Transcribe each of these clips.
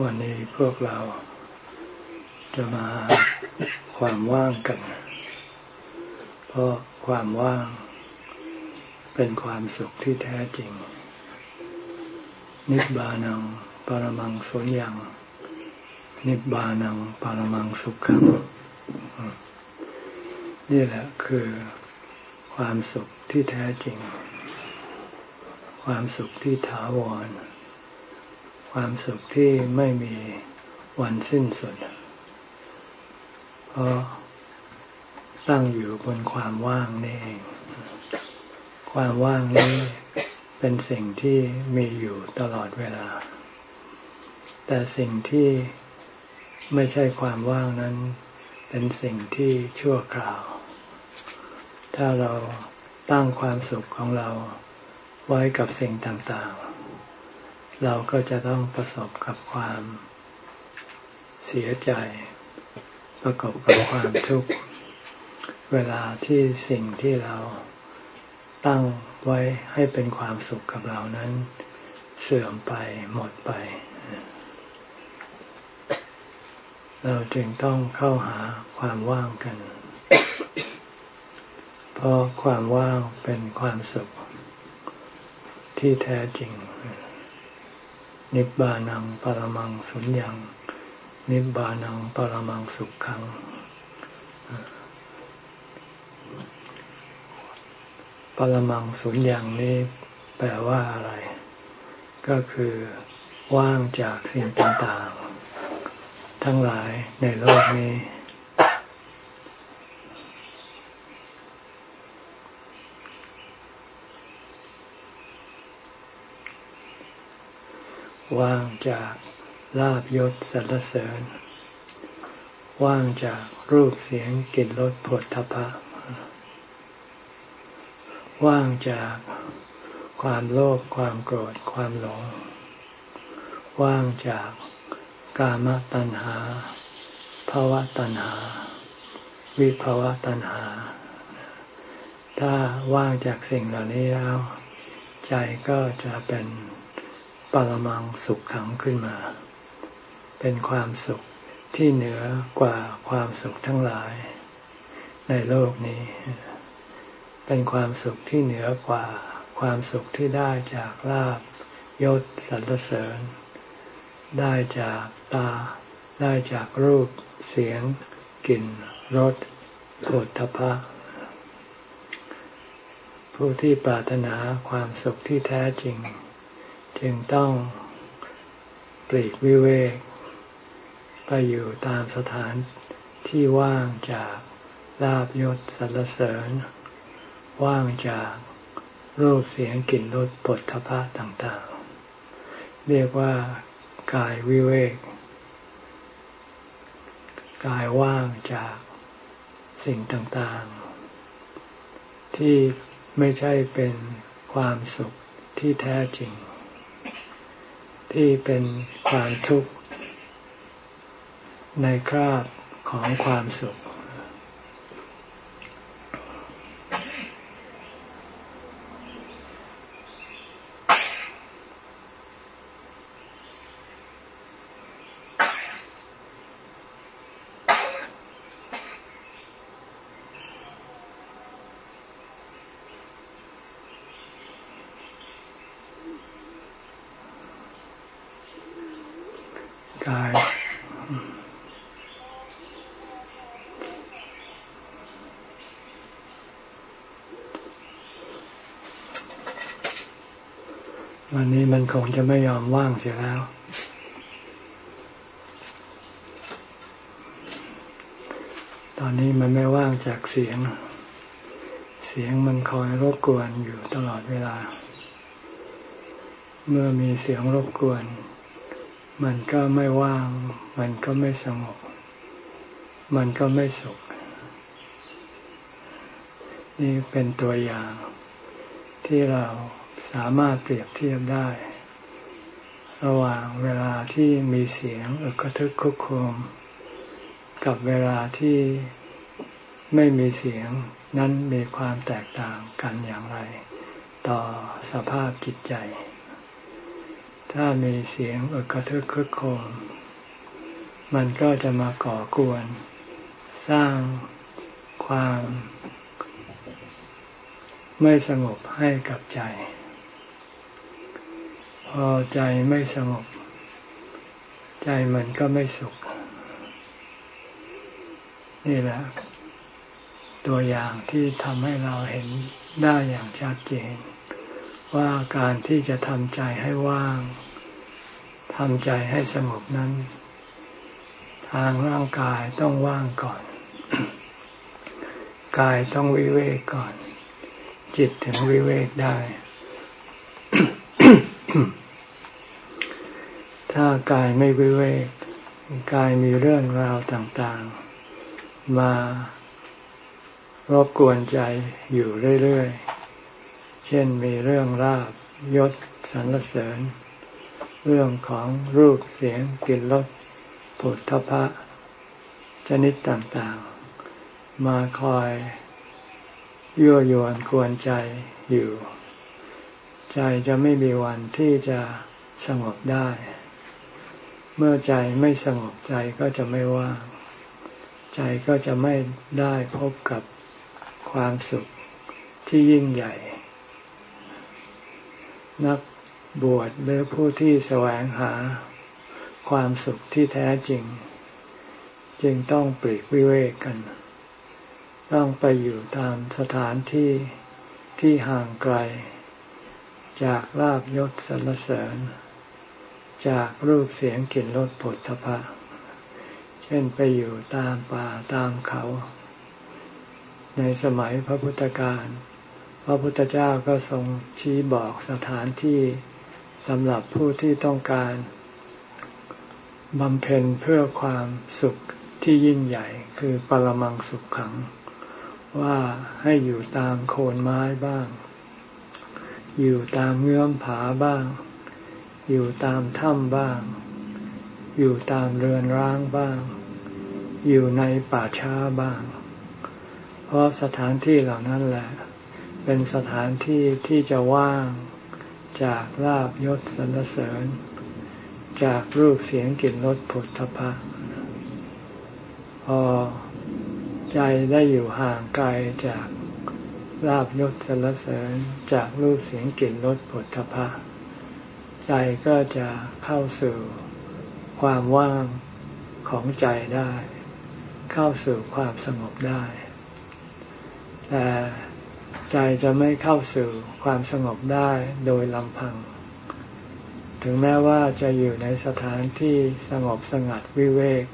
วันนี้พวกเราจะมาความว่างกัน เพราะความว่างเป็นความสุขที่แท้จริง นิบานังปรมังสุญญัง นิบานังปรมังสุขขังนี่แหละคือความสุขที่แท้จริง ความสุขที่ถาวร ความสุขที่ไม่มีวันสิ้นสุด เพราะตั้งอยู่บนความว่างนี่เอง ความว่างนี้เป็นสิ่งที่มีอยู่ตลอดเวลา แต่สิ่งที่ไม่ใช่ความว่างนั้น เป็นสิ่งที่ชั่วคราว ถ้าเราตั้งความสุขของเราไว้กับสิ่งต่างๆ เราก็จะต้องประสบกับความเสียใจ ประกอบกับความทุกข์ เวลาที่สิ่งที่เราตั้งไว้ให้เป็นความสุขกับเรานั้น เสื่อมไปหมดไป เราจึงต้องเข้าหาความว่างกัน เพราะความว่างเป็นความสุขที่แท้จริง นิบานังปรมังสุญญัง นิบานังปรมังสุขขัง ปรมังสุญญงนี้แปลว่าอะไร ก็คือว่างจากสิ่งต่างๆ ทั้งหลายในโลกนี้ ว่างจากลาบยศสรรเสริญ ว่างจากรูปเสียงกลิ่นรสผลทพะ ว่างจากความโลภความโกรธความหลง ว่างจากกามตัณหาภาวะตัณหา วิภาวะตัณหา ถ้าว่างจากสิ่งเหล่านี้แล้ว ใจก็จะเป็น ปรมังสุขขังขึ้นมา เป็นความสุขที่เหนือกว่าความสุขทั้งหลาย ในโลกนี้ เป็นความสุขที่เหนือกว่าความสุขที่ได้จากลาบยศสรรเสริญ ได้จากตา ได้จากรูป เสียงกลิ่นรสโผฏฐพะผู้ที่ปรารถนาความสุขที่แท้จริง จึงต้องปลีกวิเวก ไปอยู่ตามสถานที่ว่างจากลาบยศสรรเสริญ ว่างจากรูปเสียงกลิ่นรสปฐพะต่างๆ เรียกว่ากายวิเวก กายว่างจากสิ่งต่างๆ ที่ไม่ใช่เป็นความสุขที่แท้จริง ที่เป็นความทุกข์ในคราบของความสุข จะไม่ยอมว่างเสียแล้ว ตอนนี้มันไม่ว่างจากเสียง เสียงมันคอยรบกวนอยู่ตลอดเวลา เมื่อมีเสียงรบกวน มันก็ไม่ว่าง มันก็ไม่สงบ มันก็ไม่สุข นี่เป็นตัวอย่างที่เราสามารถเปรียบเทียบได้ ระหว่างเวลาที่มีเสียงอึกระทึกคุกโคม กับเวลาที่ไม่มีเสียงนั้นมีความแตกต่างกันอย่างไร ต่อสภาพจิตใจ ถ้ามีเสียงอกระทึกคึกโครมมันก็จะมาก่อกวน สร้างความ ไม่สงบให้กับใจ พอใจไม่สงบ ใจมันก็ไม่สุข นี่แหละ ตัวอย่างที่ทำให้เราเห็นได้อย่างชัดเจน ว่าการที่จะทำใจให้ว่างทำใจให้สงบนั้น ทางร่างกายต้องว่างก่อน กายต้องวิเวกก่อน จิตถึงวิเวกได้ ถ้ากายไม่วิเวกกายมีเรื่องราวต่างๆ มารบกวนใจอยู่เรื่อยๆ เช่นมีเรื่องราบยศสรรเสริญ เรื่องของรูปเสียงกลิ่นรสผุถทพะ ชนิดต่างๆ มาคอยยั่วยวนกวนใจอยู่ ใจจะไม่มีวันที่จะสงบได้ เมื่อใจไม่สงบใจก็จะไม่ว่าง ใจก็จะไม่ได้พบกับความสุขที่ยิ่งใหญ่ นักบวชหรือผู้ที่แสวงหาความสุขที่แท้จริง จึงต้องปลีกวิเวกกัน ต้องไปอยู่ตามสถานที่ที่ห่างไกล จากลาบยศสรรเสริญ จากรูปเสียงกลิ่นรสผลทพะ เช่นไปอยู่ตามป่าตามเขา ในสมัยพระพุทธการ พระพุทธเจ้าก็ทรงชี้บอกสถานที่สำหรับผู้ที่ต้องการบำเพ็ญเพื่อความสุขที่ยิ่งใหญ่คือปรมังสุขขัง ว่าให้อยู่ตามโคนไม้บ้าง อยู่ตามเงื้อมผาบ้าง อยู่ตามถ้ำบ้าง อยู่ตามเรือนร้างบ้าง อยู่ในป่าช้าบ้าง เพราะสถานที่เหล่านั้นแหละ เป็นสถานที่ที่จะว่างจากลาบยศสรรเสริญ จากรูปเสียงกลิ่นรสผุถพะพอใจได้อยู่ห่างไกลจากลาบยศสรรเสริญจากรูปเสียงกลิ่นรสผุถพะ ใจก็จะเข้าสู่ความว่างของใจได้ เข้าสู่ความสงบได้ แต่ใจจะไม่เข้าสู่ความสงบได้โดยลำพัง ถึงแม้ว่าจะอยู่ในสถานที่สงบสงัดวิเวก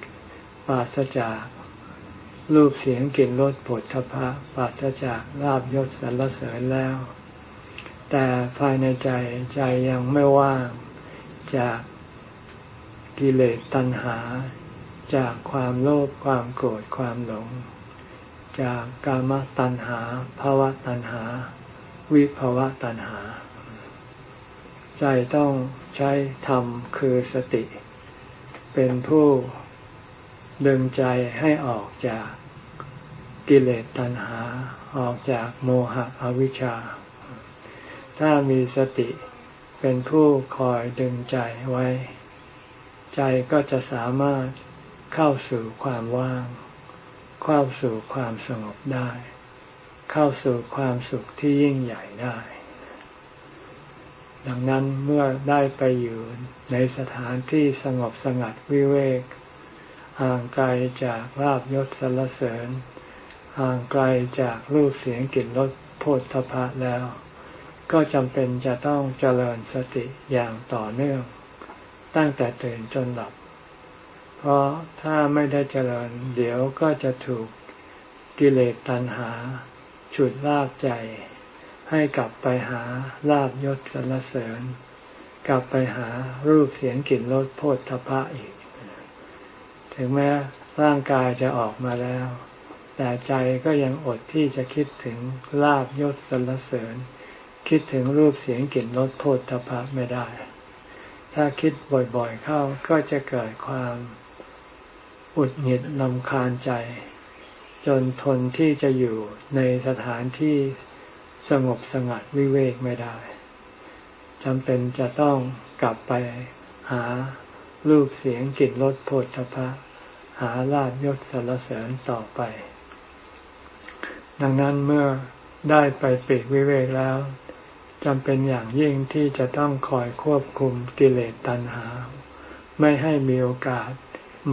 ปราศจากรูปเสียงกลิ่นรสผลทพะปราศจากลาบยศสรรเสริญแล้ว แต่ภายในใจใจยังไม่ว่างจากกิเลสตัณหา จากความโลภความโกรธความหลง จากกามตัณหาภาวะตัณหา วิภาวะตัณหา ใจต้องใช้ธรรมคือสติ เป็นผู้ดึงใจให้ออกจากกิเลสตัณหาออกจากโมหะอวิชชา ถ้ามีสติเป็นผู้คอยดึงใจไว้ ใจก็จะสามารถเข้าสู่ความว่าง เข้าสู่ความสงบได้ เข้าสู่ความสุขที่ยิ่งใหญ่ได้ ดังนั้นเมื่อได้ไปอยู่ในสถานที่สงบสงัดวิเวก ห่างไกลจากลาบยศสรรเสริญ ห่างไกลจากรูปเสียงกลิ่นรสโพธพะแล้ว ก็จำเป็นจะต้องเจริญสติอย่างต่อเนื่อง ตั้งแต่ตื่นจนหลับ เพราะถ้าไม่ได้เจริญ เดี๋ยวก็จะถูกกิเลสตัณหา ฉุดลากใจ ให้กลับไปหาลาบยศสรรเสริญ กลับไปหารูปเสียงกลิ่นรสโพธพะอีก ถึงแม้ร่างกายจะออกมาแล้ว แต่ใจก็ยังอดที่จะคิดถึงลาบยศสรรเสริญ คิดถึงรูปเสียงกลิ่นรสโพธพะไม่ได้ ถ้าคิดบ่อยๆเข้าก็จะเกิดความอุดหงิดลำคาญใจ จนทนที่จะอยู่ในสถานที่สงบสงัดวิเวกไม่ได้จำเป็นจะต้องกลับไปหารูปเสียงกลิ่นรสโผฏฐพะหาลาบยศสรรเสริญต่อไป ดังนั้นเมื่อได้ไปปีกวิเวกแล้ว จำเป็นอย่างยิ่งที่จะต้องคอยควบคุมกิเลสตัณหา ไม่ให้มีโอกาส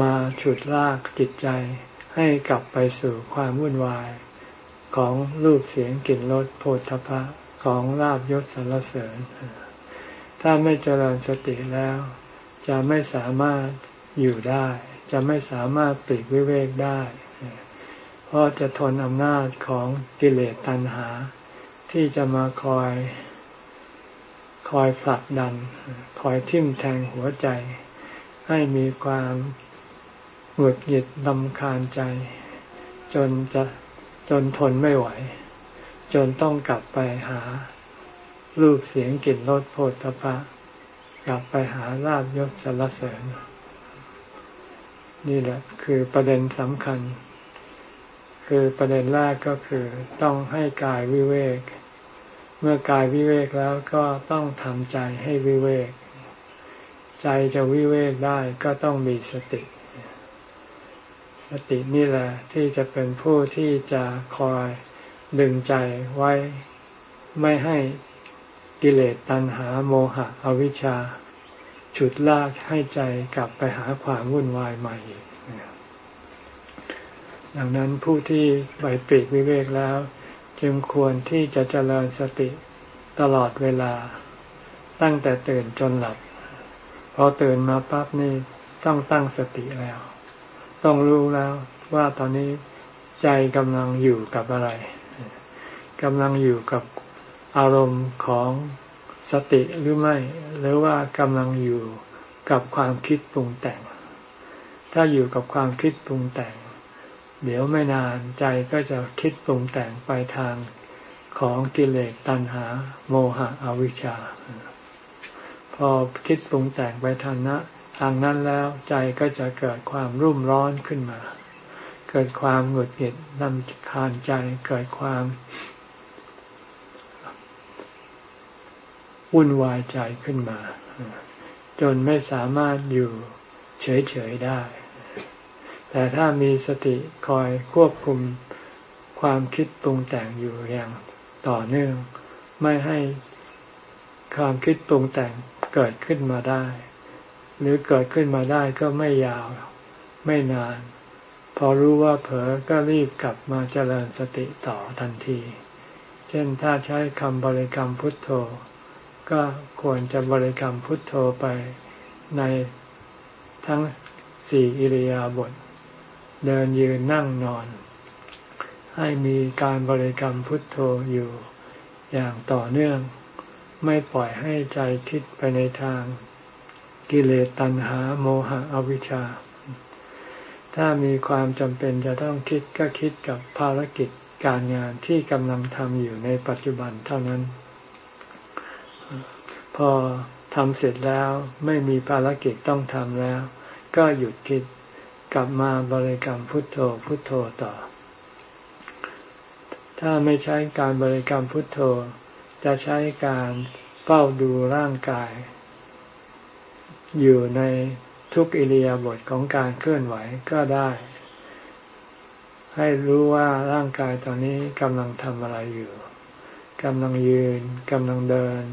มาฉุดลากจิตใจ ให้กลับไปสู่ความวุ่นวาย ของรูปเสียงกลิ่นรสโผฏฐพะของลาบยศสรรเสริญ ถ้าไม่เจริญสติแล้ว จะไม่สามารถอยู่ได้ จะไม่สามารถปลีกวิเวกได้ เพราะจะทนอำนาจของกิเลสตัณหา ที่จะมาคอย คอยผลักดัน คอยทิ่มแทงหัวใจ ให้มีความหงุดหงิดลำคาญใจ จนจะจนทนไม่ไหว จนต้องกลับไปหารูปเสียงกลิ่นรสโผฏฐพะกลับไปหาลาบยศสรรเสริญ นี่แหละคือประเด็นสำคัญ คือประเด็นแรกก็คือต้องให้กายวิเวก มื่อกายวิเวกแล้วก็ต้องทำใจให้วิเวก ใจจะวิเวกได้ก็ต้องมีสติ สตินี่แหละที่จะเป็นผู้ที่จะคอยดึงใจไว้ไม่ให้กิเลสตัณหาโมหะอวิชชา ฉุดลากให้ใจกลับไปหาความวุ่นวายใหม่อีกดังนั้นผู้ที่ไปปีกวิเวกแล้ว จึงควรที่จะเจริญสติตลอดเวลา ตั้งแต่ตื่นจนหลับพอตื่นมาปั๊บนี่ต้องตั้งสติแล้ว ต้องรู้แล้วว่าตอนนี้ใจกำลังอยู่กับอะไรกำลังอยู่กับอารมณ์ของสติหรือไม่ หรือว่ากำลังอยู่กับความคิดปรุงแต่ง ถ้าอยู่กับความคิดปรุงแต่ง เดี๋ยวไม่นานใจก็จะคิดปรุงแต่งไปทางของกิเลสตัณหา โมหะอวิชชา พอคิดปรุงแต่งไปทางนั้นทางนั้นแล้วใจก็จะเกิดความรุ่มร้อนขึ้นมา เกิดความหงุดหงิดนำคานใจเกิดความวุ่นวายใจขึ้นมา จนไม่สามารถอยู่เฉยๆได้ แต่ถ้ามีสติคอยควบคุมความคิดปรุงแต่งอยู่อย่างต่อเนื่อง ไม่ให้ความคิดปรุงแต่งเกิดขึ้นมาได้ หรือเกิดขึ้นมาได้ก็ไม่ยาว ไม่นาน พอรู้ว่าเผลอก็รีบกลับมาเจริญสติต่อทันที เช่นถ้าใช้คำบริกรรมพุทโธ ก็ควรจะบริกรรมพุทโธไปในทั้งสี่อิริยาบถ เดินยืนนั่งนอน ให้มีการบริกรรมพุทโธอยู่อย่างต่อเนื่อง ไม่ปล่อยให้ใจคิดไปในทาง กิเลสตัณหาโมหะอวิชชา ถ้ามีความจำเป็นจะต้องคิดก็คิดกับภารกิจการงานที่กำลังทำอยู่ในปัจจุบันเท่านั้น พอทำเสร็จแล้วไม่มีภารกิจต้องทำแล้ว ก็หยุดคิด กลับมาบริกรรมพุทโธพุทโธต่อ ถ้าไม่ใช้การบริกรรมพุทโธ จะใช้การเฝ้าดูร่างกาย อยู่ในทุกอิริยาบถของการเคลื่อนไหวก็ได้ ให้รู้ว่าร่างกายตอนนี้กำลังทำอะไรอยู่กำลังยืนกำลังเดิน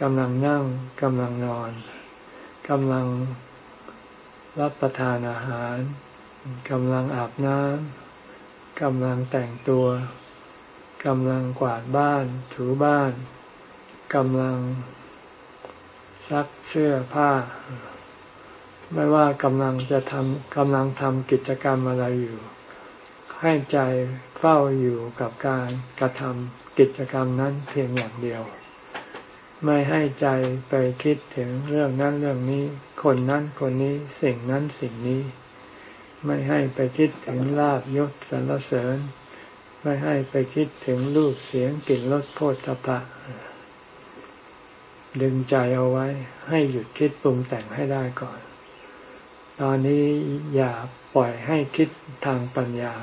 กำลังนั่งกำลังนอนกำลัง รับประทานอาหารกำลังอาบน้ำกำลังแต่งตัวกำลังกวาดบ้านถูบ้านกำลังซักเสื้อผ้า ไม่ว่ากำลังจะทำกำลังทำกิจกรรมอะไรอยู่ ให้ใจเฝ้าอยู่กับการกระทำกิจกรรมนั้นเพียงอย่างเดียว ไม่ให้ใจไปคิดถึงเรื่องนั้นเรื่องนี้ คนนั้นคนนี้สิ่งนั้นสิ่งนี้ ไม่ให้ไปคิดถึงลาบยศสรรเสริญ ไม่ให้ไปคิดถึงรูปเสียงกลิ่นรสโผฏฐะดึงใจเอาไว้ ให้หยุดคิดปรุงแต่งให้ได้ก่อน ตอนนี้อย่าปล่อยให้คิดทางปัญญา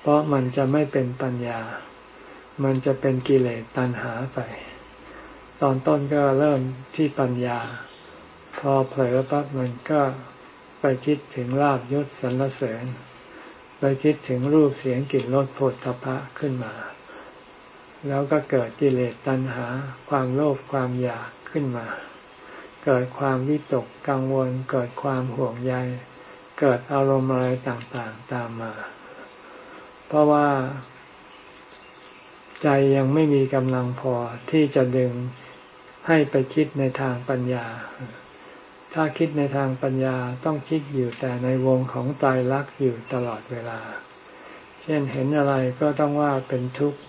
เพราะมันจะไม่เป็นปัญญา มันจะเป็นกิเลสตัณหาไป ตอนต้นก็เริ่มที่ปัญญา พอเผลอปั๊บมันก็ไปคิดถึงลาบยศสรรเสริญ ไปคิดถึงรูปเสียงกลิ่นรสผลทพะขึ้นมา แล้วก็เกิดกิเลสตัณหา ความโลภความอยากขึ้นมา เกิดความวิตกกังวล เกิดความห่วงใย เกิดอารมณ์อะไรต่างๆตามมา เพราะว่า ใจยังไม่มีกำลังพอที่จะดึง ให้ไปคิดในทางปัญญา ถ้าคิดในทางปัญญาต้องคิดอยู่แต่ในวงของตายรักอยู่ตลอดเวลา เช่นเห็นอะไรก็ต้องว่าเป็นทุกข์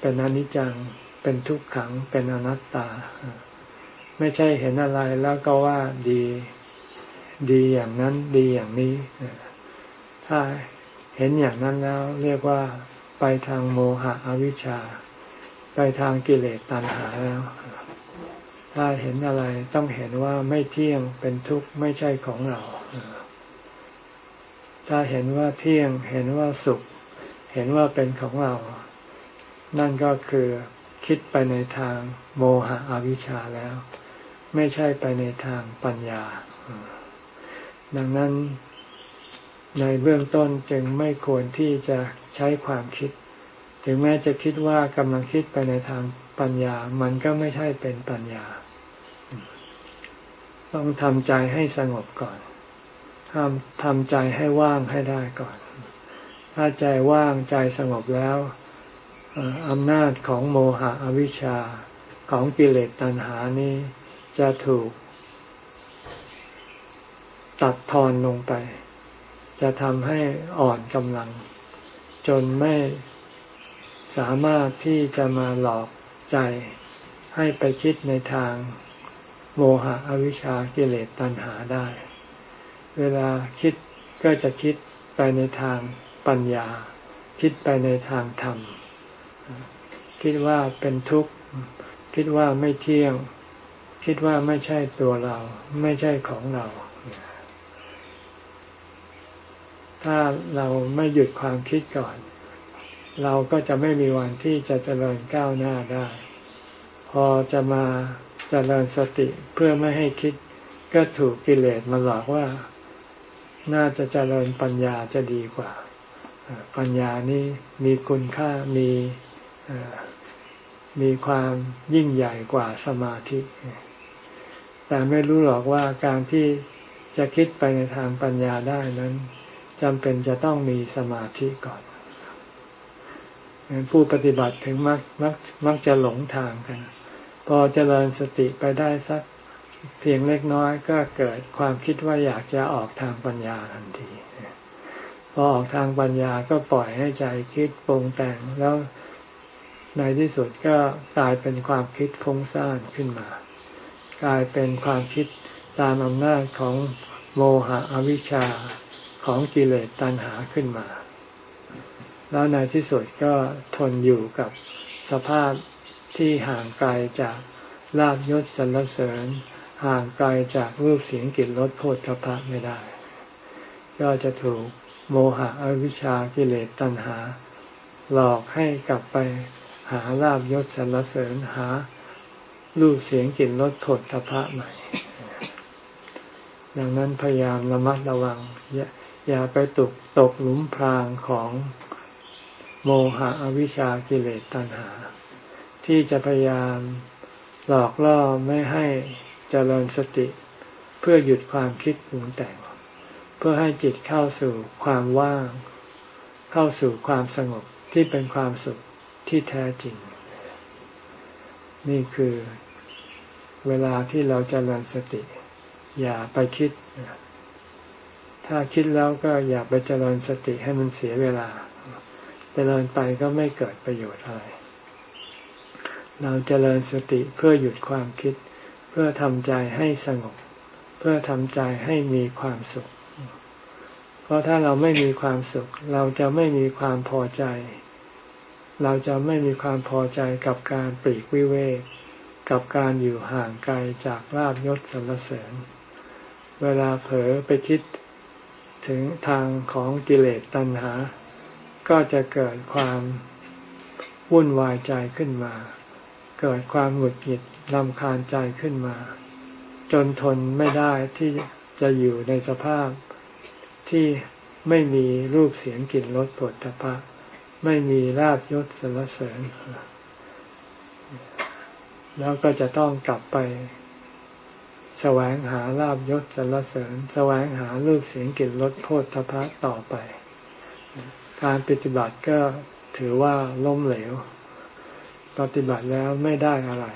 เป็นอนิจจัง เป็นทุกขัง เป็นอนัตตา ไม่ใช่เห็นอะไรแล้วก็ว่าดี ดีอย่างนั้นดีอย่างนี้ ถ้าเห็นอย่างนั้นแล้ว เรียกว่าไปทางโมหะอวิชชา ไปทางกิเลสตัณหาแล้ว ถ้าเห็นอะไรต้องเห็นว่าไม่เที่ยงเป็นทุกข์ไม่ใช่ของเรา ถ้าเห็นว่าเที่ยงเห็นว่าสุข เห็นว่าเป็นของเรา นั่นก็คือคิดไปในทางโมหะอวิชชาแล้ว ไม่ใช่ไปในทางปัญญา ดังนั้นในเบื้องต้นจึงไม่ควรที่จะใช้ความคิด ถึงแม้จะคิดว่ากำลังคิดไปในทางปัญญา มันก็ไม่ใช่เป็นปัญญา ต้องทำใจให้สงบก่อนทำทำใจให้ว่างให้ได้ก่อน ถ้าใจว่างใจสงบแล้วอำนาจของโมหะอวิชชาของกิเลสตัณหานี้จะถูก ตัดทอนลงไป จะทำให้อ่อนกำลัง จนไม่สามารถที่จะมาหลอกใจให้ไปคิดในทาง โมหะอวิชชากิเลสตัณหาได้ เวลาคิดก็จะคิดไปในทางปัญญา คิดไปในทางธรรม คิดว่าเป็นทุกข์ คิดว่าไม่เที่ยง คิดว่าไม่ใช่ตัวเรา ไม่ใช่ของเรา ถ้าเราไม่หยุดความคิดก่อน เราก็จะไม่มีวันที่จะเจริญก้าวหน้าได้ พอจะมา จริญสติเพื่อไม่ให้คิดก็ถูกกิเลสมาหลอกว่า น่าจะเจริญปัญญาจะดีกว่า ปัญญานี้มีคุณค่ามีมีความยิ่งใหญ่กว่าสมาธิ แต่ไม่รู้หรอกว่าการที่จะคิดไปในทางปัญญาได้นั้นจำเป็นจะต้องมีสมาธิก่อนผู้ปฏิบัติถึงมักมักมักจะหลงทางกัน พอเจริญสติไปได้สักเพียงเล็กน้อยก็เกิดความคิดว่าอยากจะออกทางปัญญาทันทีพอออกทางปัญญาก็ปล่อยให้ใจคิดปรุงแต่งแล้วในที่สุดก็กลายเป็นความคิดฟุ้งซ่านขึ้นมา กลายเป็นความคิดตามอำนาจของโมหะอวิชชาของกิเลสตัณหาขึ้นมา แล้วในที่สุดก็ทนอยู่กับสภาพ ที่ห่างไกลจากลาบยศสรรเสริญ ห่างไกลจากรูปเสียงกลิ่นรสโผฏฐพะไม่ได้ ก็จะถูกโมหะอวิชชากิเลสตัณหา หลอกให้กลับไปหาลาบยศสรรเสริญหารูปเสียงกลิ่นรสโผฏฐพะใหม่ ดังนั้นพยายามระมัดระวัง อย่าไปตกตกหลุมพรางของโมหะอวิชชากิเลสตัณหา ที่จะพยายามหลอกล่อไม่ให้เจริญสติ เพื่อหยุดความคิดปรุงแต่ง เพื่อให้จิตเข้าสู่ความว่าง เข้าสู่ความสงบที่เป็นความสุขที่แท้จริง นี่คือเวลาที่เราจเจริญสติ อย่าไปคิด ถ้าคิดแล้วก็อย่าไปเจริญสติให้มันเสียเวลาเจริญไปก็ไม่เกิดประโยชน์อะไร เราเจริญสติเพื่อหยุดความคิด เพื่อทำใจให้สงบ เพื่อทำใจให้มีความสุข เพราะถ้าเราไม่มีความสุข เราจะไม่มีความพอใจ เราจะไม่มีความพอใจกับการปลีกวิเวกกับการอยู่ห่างไกลจากลาบยศสรรเสริญ เวลาเผลอไปคิดถึงทางของกิเลสตัณหา ก็จะเกิดความวุ่นวายใจขึ้นมา เกิดความหงุดหงิดลำคาญใจขึ้นมา จนทนไม่ได้ที่จะอยู่ในสภาพที่ไม่มีรูปเสียงกลิ่นรสปวดตะพะไม่มีราบยศสรรเสริญ แล้วก็จะต้องกลับไป แสวงหาลาบยศสรรเสริญ แสวงหารูปเสียงกลิ่นรสโพธพะต่อไป การปฏิบัติก็ถือว่าล้มเหลว ปฏิบัติแล้วไม่ได้อะไร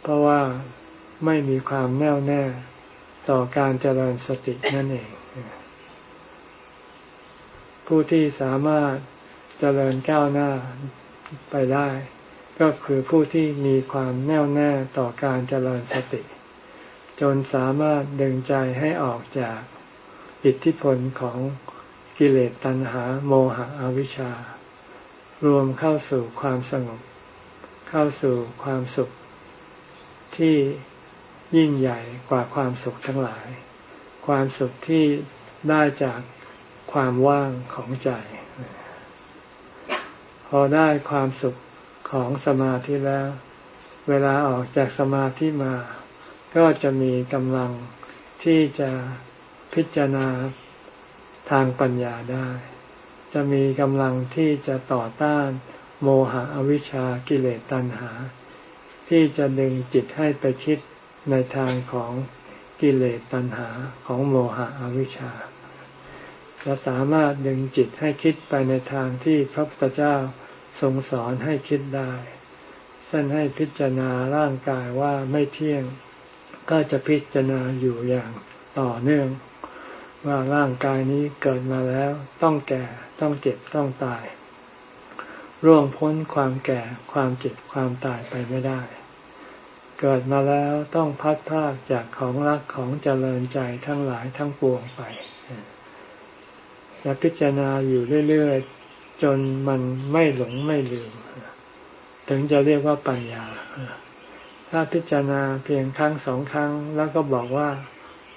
เพราะว่าไม่มีความแน่วแน่ต่อการเจริญสตินั่นเอง ผู้ที่สามารถเจริญก้าวหน้าไปได้ ก็คือผู้ที่มีความแน่วแน่ต่อการเจริญสติ จนสามารถดึงใจให้ออกจากอิทธิพลของกิเลสตัณหาโมหะอวิชชา รวมเข้าสู่ความสงบ เข้าสู่ความสุขที่ยิ่งใหญ่กว่าความสุขทั้งหลาย ความสุขที่ได้จากความว่างของใจ พอได้ความสุขของสมาธิแล้ว เวลาออกจากสมาธิมา ก็จะมีกำลังที่จะพิจารณาทางปัญญาได้ จะมีกำลังที่จะต่อต้านโมหะอวิชชากิเลสตัณหา ที่จะดึงจิตให้ไปคิดในทางของกิเลสตัณหาของโมหะอวิชชาจะสามารถดึงจิตให้คิดไปในทางที่พระพุทธเจ้าทรงสอนให้คิดได้เส้นให้พิจารณาร่างกายว่าไม่เที่ยง ก็จะพิจารณาอยู่อย่างต่อเนื่อง ว่าร่างกายนี้เกิดมาแล้วต้องแก่ ต้องเจ็บต้องตาย ร่วงพ้นความแก่ความเจ็บความตายไปไม่ได้ เกิดมาแล้วต้องพัดพากจากของรักของเจริญใจทั้งหลายทั้งปวงไปจะพิจารณาอยู่เรื่อยๆ จนมันไม่หลงไม่ลืม ถึงจะเรียกว่าปัญญา ถ้าพิจารณาเพียงครั้งสองครั้ง แล้วก็บอกว่า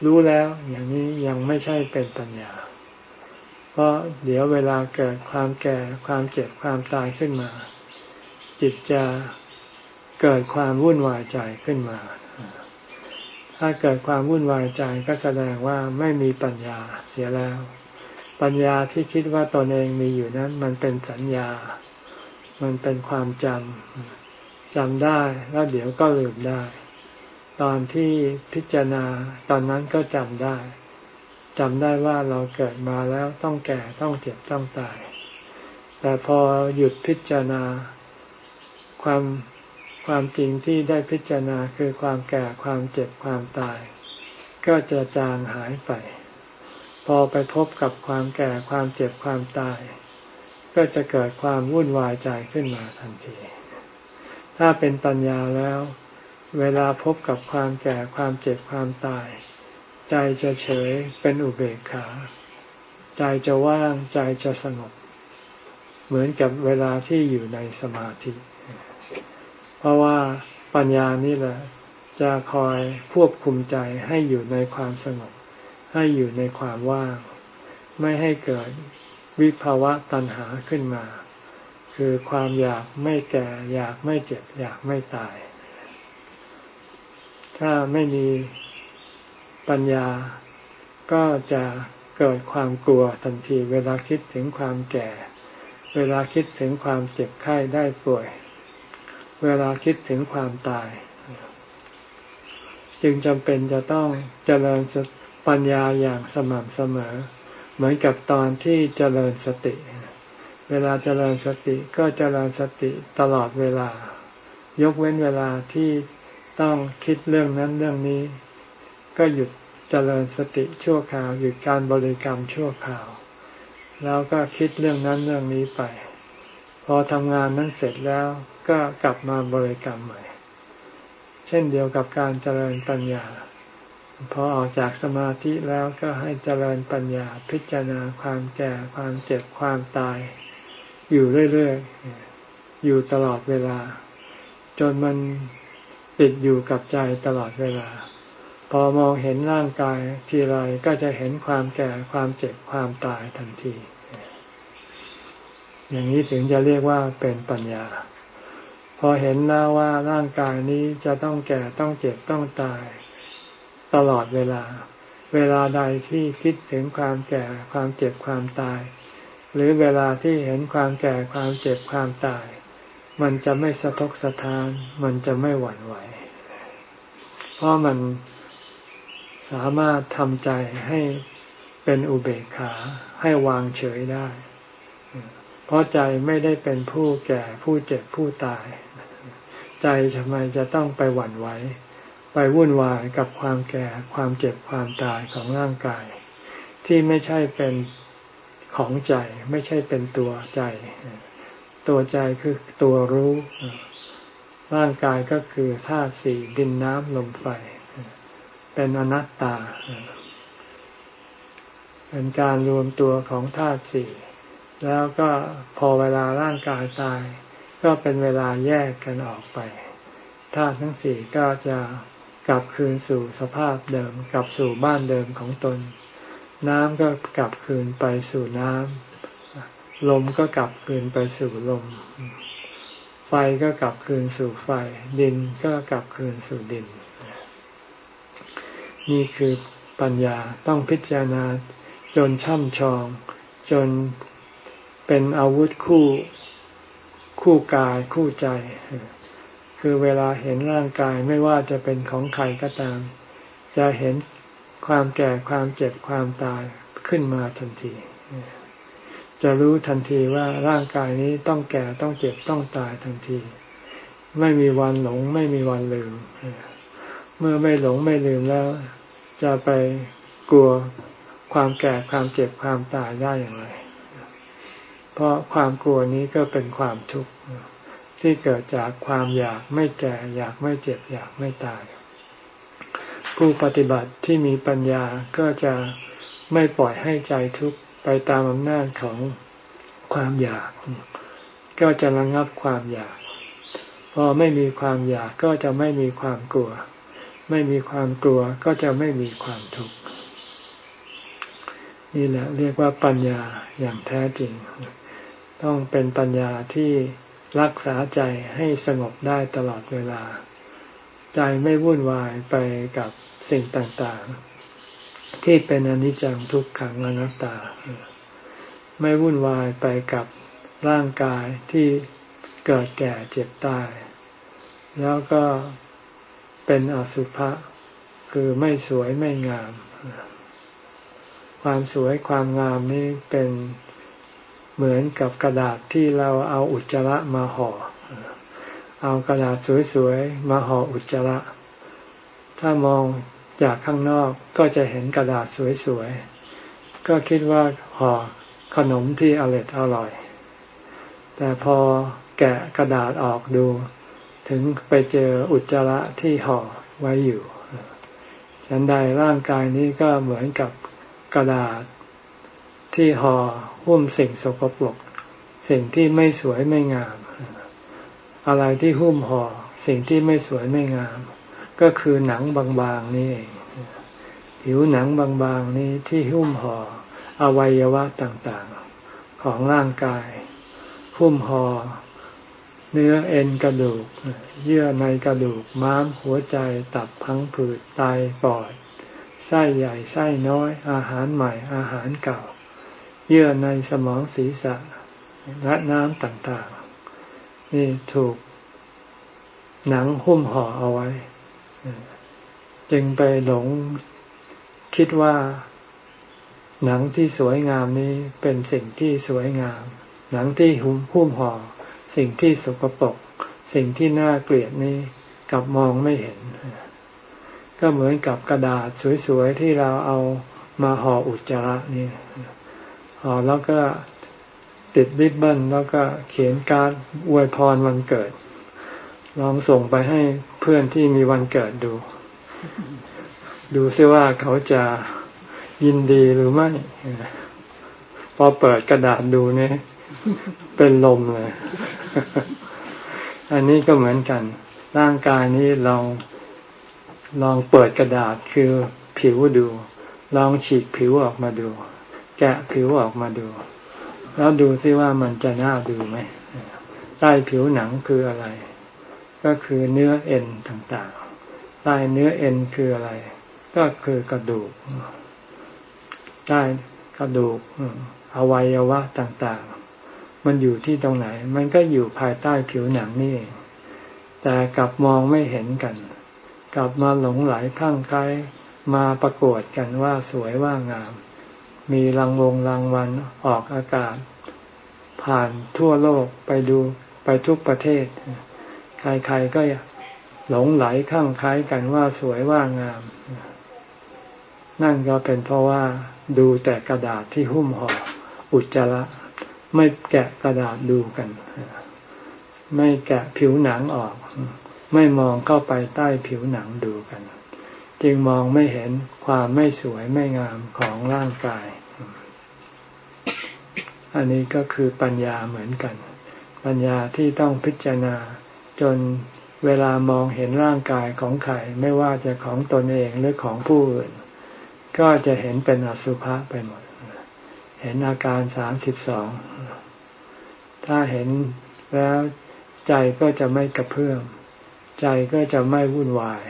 รู้แล้วอย่างนี้ยังไม่ใช่เป็นปัญญา เพราะเดี๋ยวเวลาเกิดความแก่ความเจ็บความตายขึ้นมา จิตจะเกิดความวุ่นวายใจขึ้นมา ถ้าเกิดความวุ่นวายใจก็แสดงว่าไม่มีปัญญาเสียแล้ว ปัญญาที่คิดว่าตนเองมีอยู่นั้น มันเป็นสัญญา มันเป็นความจำจำได้แล้วเดี๋ยวก็ลืมได้ ตอนที่พิจารณาตอนนั้นก็จำได้ จำได้ว่าเราเกิดมาแล้วต้องแก่ต้องเจ็บต้องตาย แต่พอหยุดพิจารณา ความความจริงที่ได้พิจารณาคือความแก่ความเจ็บความตาย ก็จะจางหายไป พอไปพบกับความแก่ความเจ็บความตาย ก็จะเกิดความวุ่นวายใจขึ้นมาทันที ถ้าเป็นปัญญาแล้ว เวลาพบกับความแก่ความเจ็บความตาย ใจจะเฉยเป็นอุเบกขา ใจจะว่างใจจะสงบ เหมือนกับเวลาที่อยู่ในสมาธิ เพราะว่าปัญญานี่แหละ จะคอยควบคุมใจให้อยู่ในความสงบ ให้อยู่ในความว่าง ไม่ให้เกิดวิภาวะตัณหาขึ้นมา คือความอยากไม่แก่ อยากไม่เจ็บ อยากไม่ตาย ถ้าไม่มี ปัญญาก็จะเกิดความกลัวทันทีเวลาคิดถึงความแก่ เวลาคิดถึงความเจ็บไข้ได้ป่วย เวลาคิดถึงความตาย จึงจำเป็นจะต้องเจริญปัญญาอย่างสม่ำเสมอ เหมือนกับตอนที่เจริญสติ เวลาเจริญสติก็เจริญสติตลอดเวลา ยกเว้นเวลาที่ต้องคิดเรื่องนั้นเรื่องนี้ ก็หยุดเจริญสติชั่วคราว หยุดการบริกรรมชั่วคราว แล้วก็คิดเรื่องนั้นเรื่องนี้ไป พอทำงานนั้นเสร็จแล้วก็กลับมาบริกรรมใหม่ เช่นเดียวกับการเจริญปัญญา พอออกจากสมาธิแล้วก็ให้เจริญปัญญาพิจารณาความแก่ความเจ็บความตาย อยู่เรื่อยๆ อยู่ตลอดเวลา จนมันติดอยู่กับใจตลอดเวลา พอมองเห็นร่างกายทีไรก็จะเห็นความแก่ความเจ็บความตายทันที อย่างนี้ถึงจะเรียกว่าเป็นปัญญา พอเห็นแล้วว่าร่างกายนี้จะต้องแก่ต้องเจ็บต้องตาย ตลอดเวลา เวลาใดที่คิดถึงความแก่ความเจ็บความตาย หรือเวลาที่เห็นความแก่ความเจ็บความตาย มันจะไม่สะทกสะท้าน มันจะไม่หวั่นไหว เพราะมัน สามารถทำใจให้เป็นอุเบกขาให้วางเฉยได้ เพราะใจไม่ได้เป็นผู้แก่ผู้เจ็บผู้ตาย ใจทำไมจะต้องไปหวั่นไหวไปวุ่นวายกับความแก่ความเจ็บความตายของร่างกาย ที่ไม่ใช่เป็นของใจ ไม่ใช่เป็นตัวใจ ตัวใจคือตัวรู้ ร่างกายก็คือธาตุสี่ดินน้ำลมไฟ เป็นอนัตตา เป็นการรวมตัวของธาตุสี่แล้วก็พอเวลาร่างกายตาย ก็เป็นเวลาแยกกันออกไปธาตุทั้งสี่ก็จะกลับคืนสู่สภาพเดิม กลับสู่บ้านเดิมของตน น้ำก็กลับคืนไปสู่น้ำลมก็กลับคืนไปสู่ลม ไฟก็กลับคืนสู่ไฟ ดินก็กลับคืนสู่ดิน นี่คือปัญญาต้องพิจารณาจนช่ำชอง จนเป็นอาวุธคู่คู่กายคู่ใจ คือเวลาเห็นร่างกายไม่ว่าจะเป็นของใครก็ตาม จะเห็นความแก่ความเจ็บความตายขึ้นมาทันที จะรู้ทันทีว่าร่างกายนี้ต้องแก่ต้องเจ็บต้องตายทันที ไม่มีวันหลงไม่มีวันลืม เมื่อไม่หลงไม่ลืมแล้ว จะไปกลัวความแก่ความเจ็บความตายได้อย่างไร เพราะความกลัวนี้ก็เป็นความทุกข์ที่เกิดจากความอยากไม่แก่ อยากไม่เจ็บ อยากไม่ตาย ผู้ปฏิบัติที่มีปัญญาก็จะไม่ปล่อยให้ใจทุกข์ไปตามอำนาจของความอยาก ก็จะระงับความอยาก พอไม่มีความอยากก็จะไม่มีความกลัว ไม่มีความกลัวก็จะไม่มีความทุกข์นี่แหละเรียกว่าปัญญาอย่างแท้จริง ต้องเป็นปัญญาที่รักษาใจให้สงบได้ตลอดเวลา ใจไม่วุ่นวายไปกับสิ่งต่างๆ ที่เป็นอนิจจังทุกขังอนัตตา ไม่วุ่นวายไปกับร่างกายที่เกิดแก่เจ็บตาย แล้วก็ เป็นอสุภะคือไม่สวยไม่งาม ความสวยความงามนี้เป็นเหมือนกับกระดาษที่เราเอาอุจจาระมาห่อ เอากระดาษสวยๆมาห่ออุจจาระ ถ้ามองจากข้างนอกก็จะเห็นกระดาษสวยๆ ก็คิดว่าห่อขนมที่อร่อยอร่อย แต่พอแกะกระดาษออกดู ถึงไปเจออุจจาระที่ห่อไว้อยู่ฉันใดร่างกายนี้ก็เหมือนกับกระดาษที่ห่อหุ้มสิ่งสกปรกสิ่งที่ไม่สวยไม่งาม อะไรที่หุ้มห่อสิ่งที่ไม่สวยไม่งาม ก็คือหนังบางๆนี่เองผิวหนังบางๆนี้ที่หุ้มห่ออวัยวะต่างๆ ของร่างกาย หุ้มห่อ เนื้อเอ็นกระดูก เยื่อในกระดูกม้ามหัวใจตับพังผืดไตปอดไส้ใหญ่ไส้น้อย อาหารใหม่อาหารเก่า เยื่อในสมองศีรษะและน้ำต่างๆ นี่ถูก หนังหุ้มห่อเอาไว้ จึงไปหลงคิดว่า หนังที่สวยงามนี้เป็นสิ่งที่สวยงาม หนังที่หุ้มหุ้มห่อ สิ่งที่สกปรกสิ่งที่น่าเกลียดนี้กับมองไม่เห็น ก็เหมือนกับกระดาษสวยๆที่เราเอามาห่ออุจจาระนี่ออแล้วก็ติดริบบิ้นแล้วก็เขียนการอวยพรวันเกิด ลองส่งไปให้เพื่อนที่มีวันเกิดดู ดูซิว่าเขาจะยินดีหรือไม่ พอเปิดกระดาษดูเนี่ย เป็นลมเลย อันนี้ก็เหมือนกัน ร่างกายนี้ลองลองเปิดกระดาษคือผิวดู ลองฉีกผิวออกมาดู แกะผิวออกมาดู แล้วดูซิว่ามันจะน่าดูไหมใต้ผิวหนังคืออะไร ก็คือเนื้อเอ็นต่างๆ ใต้เนื้อเอ็นคืออะไร ก็คือกระดูกใต้กระดูกอวัยวะต่างๆ มันอยู่ที่ตรงไหน มันก็อยู่ภายใต้ผิวหนังนี่เองแต่กลับมองไม่เห็นกัน กลับมาหลงไหลข้างใครมาประกวดกันว่าสวยว่างาม มีรางวงรางวัลออกอากาศ ผ่านทั่วโลกไปดูไปทุกประเทศ ใครๆก็หลงไหลข้างใคล้ายกันว่าสวยว่างาม นั่นก็เป็นเพราะว่าดูแต่กระดาษที่หุ้มห่ออุจจาระ ไม่แกะกระดาษดูกัน ไม่แกะผิวหนังออก ไม่มองเข้าไปใต้ผิวหนังดูกัน จึงมองไม่เห็นความไม่สวยไม่งามของร่างกาย อันนี้ก็คือปัญญาเหมือนกัน ปัญญาที่ต้องพิจารณาจนเวลามองเห็นร่างกายของใครไม่ว่าจะของตนเองหรือของผู้อื่น ก็จะเห็นเป็นอสุภะไปหมด เห็นอาการสามสิบสอง ถ้าเห็นแล้วใจก็จะไม่กระเพื่อมใจก็จะไม่วุ่นวาย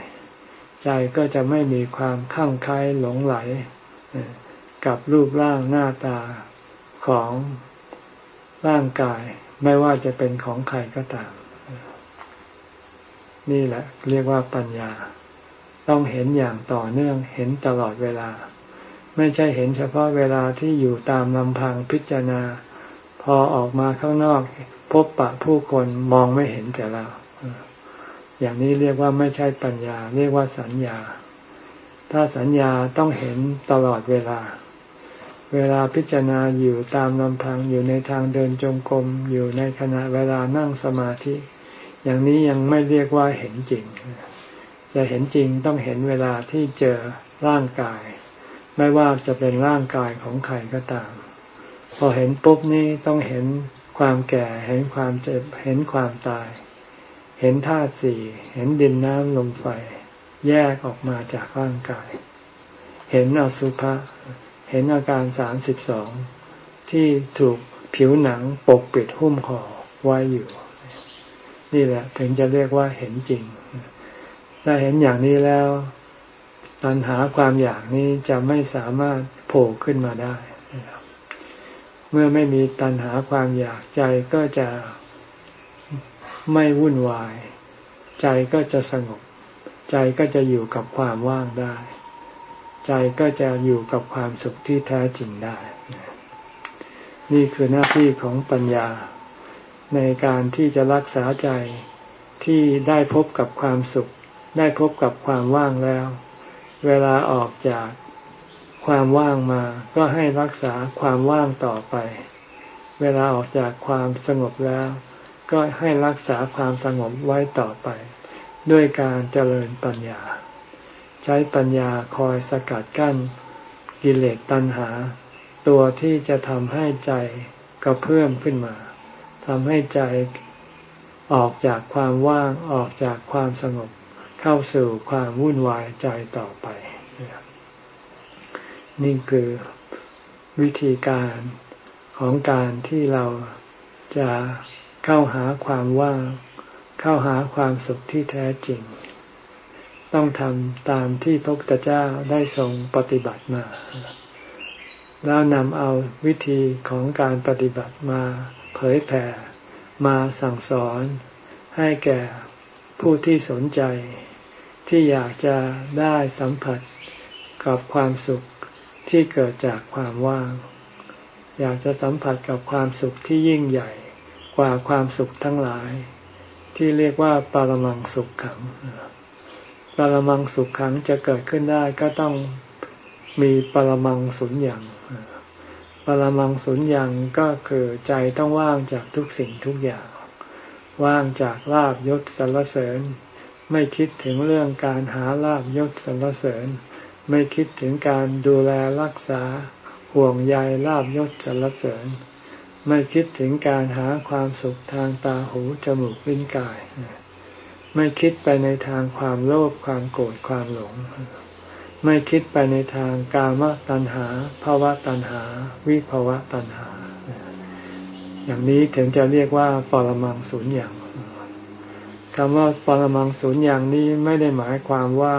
ใจก็จะไม่มีความข้างใครหลงไหล กับรูปร่างหน้าตาของร่างกายไม่ว่าจะเป็นของใครก็ตาม นี่แหละเรียกว่าปัญญา ต้องเห็นอย่างต่อเนื่องเห็นตลอดเวลา ไม่ใช่เห็นเฉพาะเวลาที่อยู่ตามลำพังพิจารณา พอออกมาข้างนอก พบปะผู้คนมองไม่เห็นแต่เรา อย่างนี้เรียกว่าไม่ใช่ปัญญา เรียกว่าสัญญา ถ้าสัญญาต้องเห็นตลอดเวลา เวลาพิจารณาอยู่ตามลำพังอยู่ในทางเดินจงกรมอยู่ในขณะเวลานั่งสมาธิ อย่างนี้ยังไม่เรียกว่าเห็นจริง จะเห็นจริงต้องเห็นเวลาที่เจอร่างกาย ไม่ว่าจะเป็นร่างกายของใครก็ตาม พอเห็นปุ๊บนี่ต้องเห็นความแก่ เห็นความเจ็บ เห็นความตาย เห็นธาตุสี่ เห็นดินน้ำลมไฟ แยกออกมาจากร่างกาย เห็นอสุภะ เห็นอาการสามสิบสองที่ถูกผิวหนังปกปิดหุ้มห่อไว้อยู่ นี่แหละถึงจะเรียกว่าเห็นจริง ถ้าเห็นอย่างนี้แล้ว ตัณหาความอยากนี้จะไม่สามารถโผล่ขึ้นมาได้ เมื่อไม่มีตัณหาความอยากใจก็จะไม่วุ่นวาย ใจก็จะสงบ ใจก็จะอยู่กับความว่างได้ ใจก็จะอยู่กับความสุขที่แท้จริงได้ นี่คือหน้าที่ของปัญญา ในการที่จะรักษาใจที่ได้พบกับความสุข ได้พบกับความว่างแล้ว เวลาออกจาก ความว่างมาก็ให้รักษาความว่างต่อไป เวลาออกจากความสงบแล้ว ก็ให้รักษาความสงบไว้ต่อไป ด้วยการเจริญปัญญา ใช้ปัญญาคอยสกัดกั้น กิเลสตัณหา ตัวที่จะทำให้ใจกระเพื่อมขึ้นมาทำให้ใจออกจากความว่างออกจากความสงบ เข้าสู่ความวุ่นวายใจต่อไป นี่คือวิธีการของการที่เราจะเข้าหาความว่าง เข้าหาความสุขที่แท้จริง ต้องทำตามที่พระพุทธเจ้าได้ทรงปฏิบัติมา แล้วนำเอาวิธีของการปฏิบัติมาเผยแผ่ มาสั่งสอนให้แก่ผู้ที่สนใจ ที่อยากจะได้สัมผัสกับความสุข ที่เกิดจากความว่าง อยากจะสัมผัสกับความสุขที่ยิ่งใหญ่กว่าความสุขทั้งหลาย ที่เรียกว่าปรมังสุขขังปรมังสุขขังจะเกิดขึ้นได้ก็ต้องมีปรมังสุญญ์อย่างปรมังสุญญ์ยังก็คือใจต้องว่างจากทุกสิ่งทุกอย่าง ว่างจากลาบยศสรรเสริญ ไม่คิดถึงเรื่องการหาลาบยศสรรเสริญ ไม่คิดถึงการดูแลรักษาห่วงใยลาบยศสรรเสริญ ไม่คิดถึงการหาความสุขทางตาหูจมูกลิ้นกาย ไม่คิดไปในทางความโลภความโกรธความหลง ไม่คิดไปในทางกามตัณหาภาวะตัณหา วิภาวะตัณหา อย่างนี้ถึงจะเรียกว่าปรมังสุญญ์อย่างคำว่าปรมังศูนย์อย่างนี้ไม่ได้หมายความว่า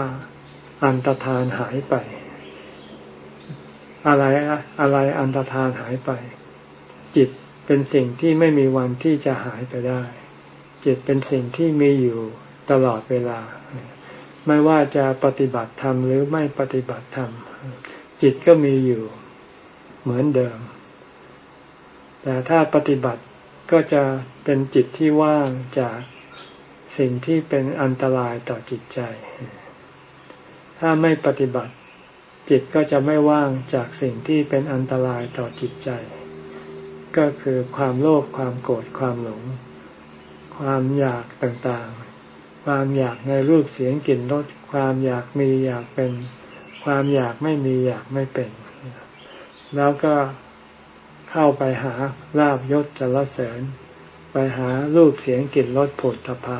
อันตรธานหายไป อะไรอะไรอันตรธานหายไป จิตเป็นสิ่งที่ไม่มีวันที่จะหายไปได้ จิตเป็นสิ่งที่มีอยู่ตลอดเวลา ไม่ว่าจะปฏิบัติธรรมหรือไม่ปฏิบัติธรรม จิตก็มีอยู่เหมือนเดิม แต่ถ้าปฏิบัติก็จะเป็นจิตที่ว่างจากสิ่งที่เป็นอันตรายต่อจิตใจ ถ้าไม่ปฏิบัติ จิตก็จะไม่ว่างจากสิ่งที่เป็นอันตรายต่อจิตใจ ก็คือความโลภความโกรธความหลง ความอยากต่างๆ ความอยากในรูปเสียงกลิ่นรสความอยากมีอยากเป็น ความอยากไม่มีอยากไม่เป็น แล้วก็เข้าไปหาลาบยศจรเสริญ ไปหารูปเสียงกลิ่นรสผลทพะ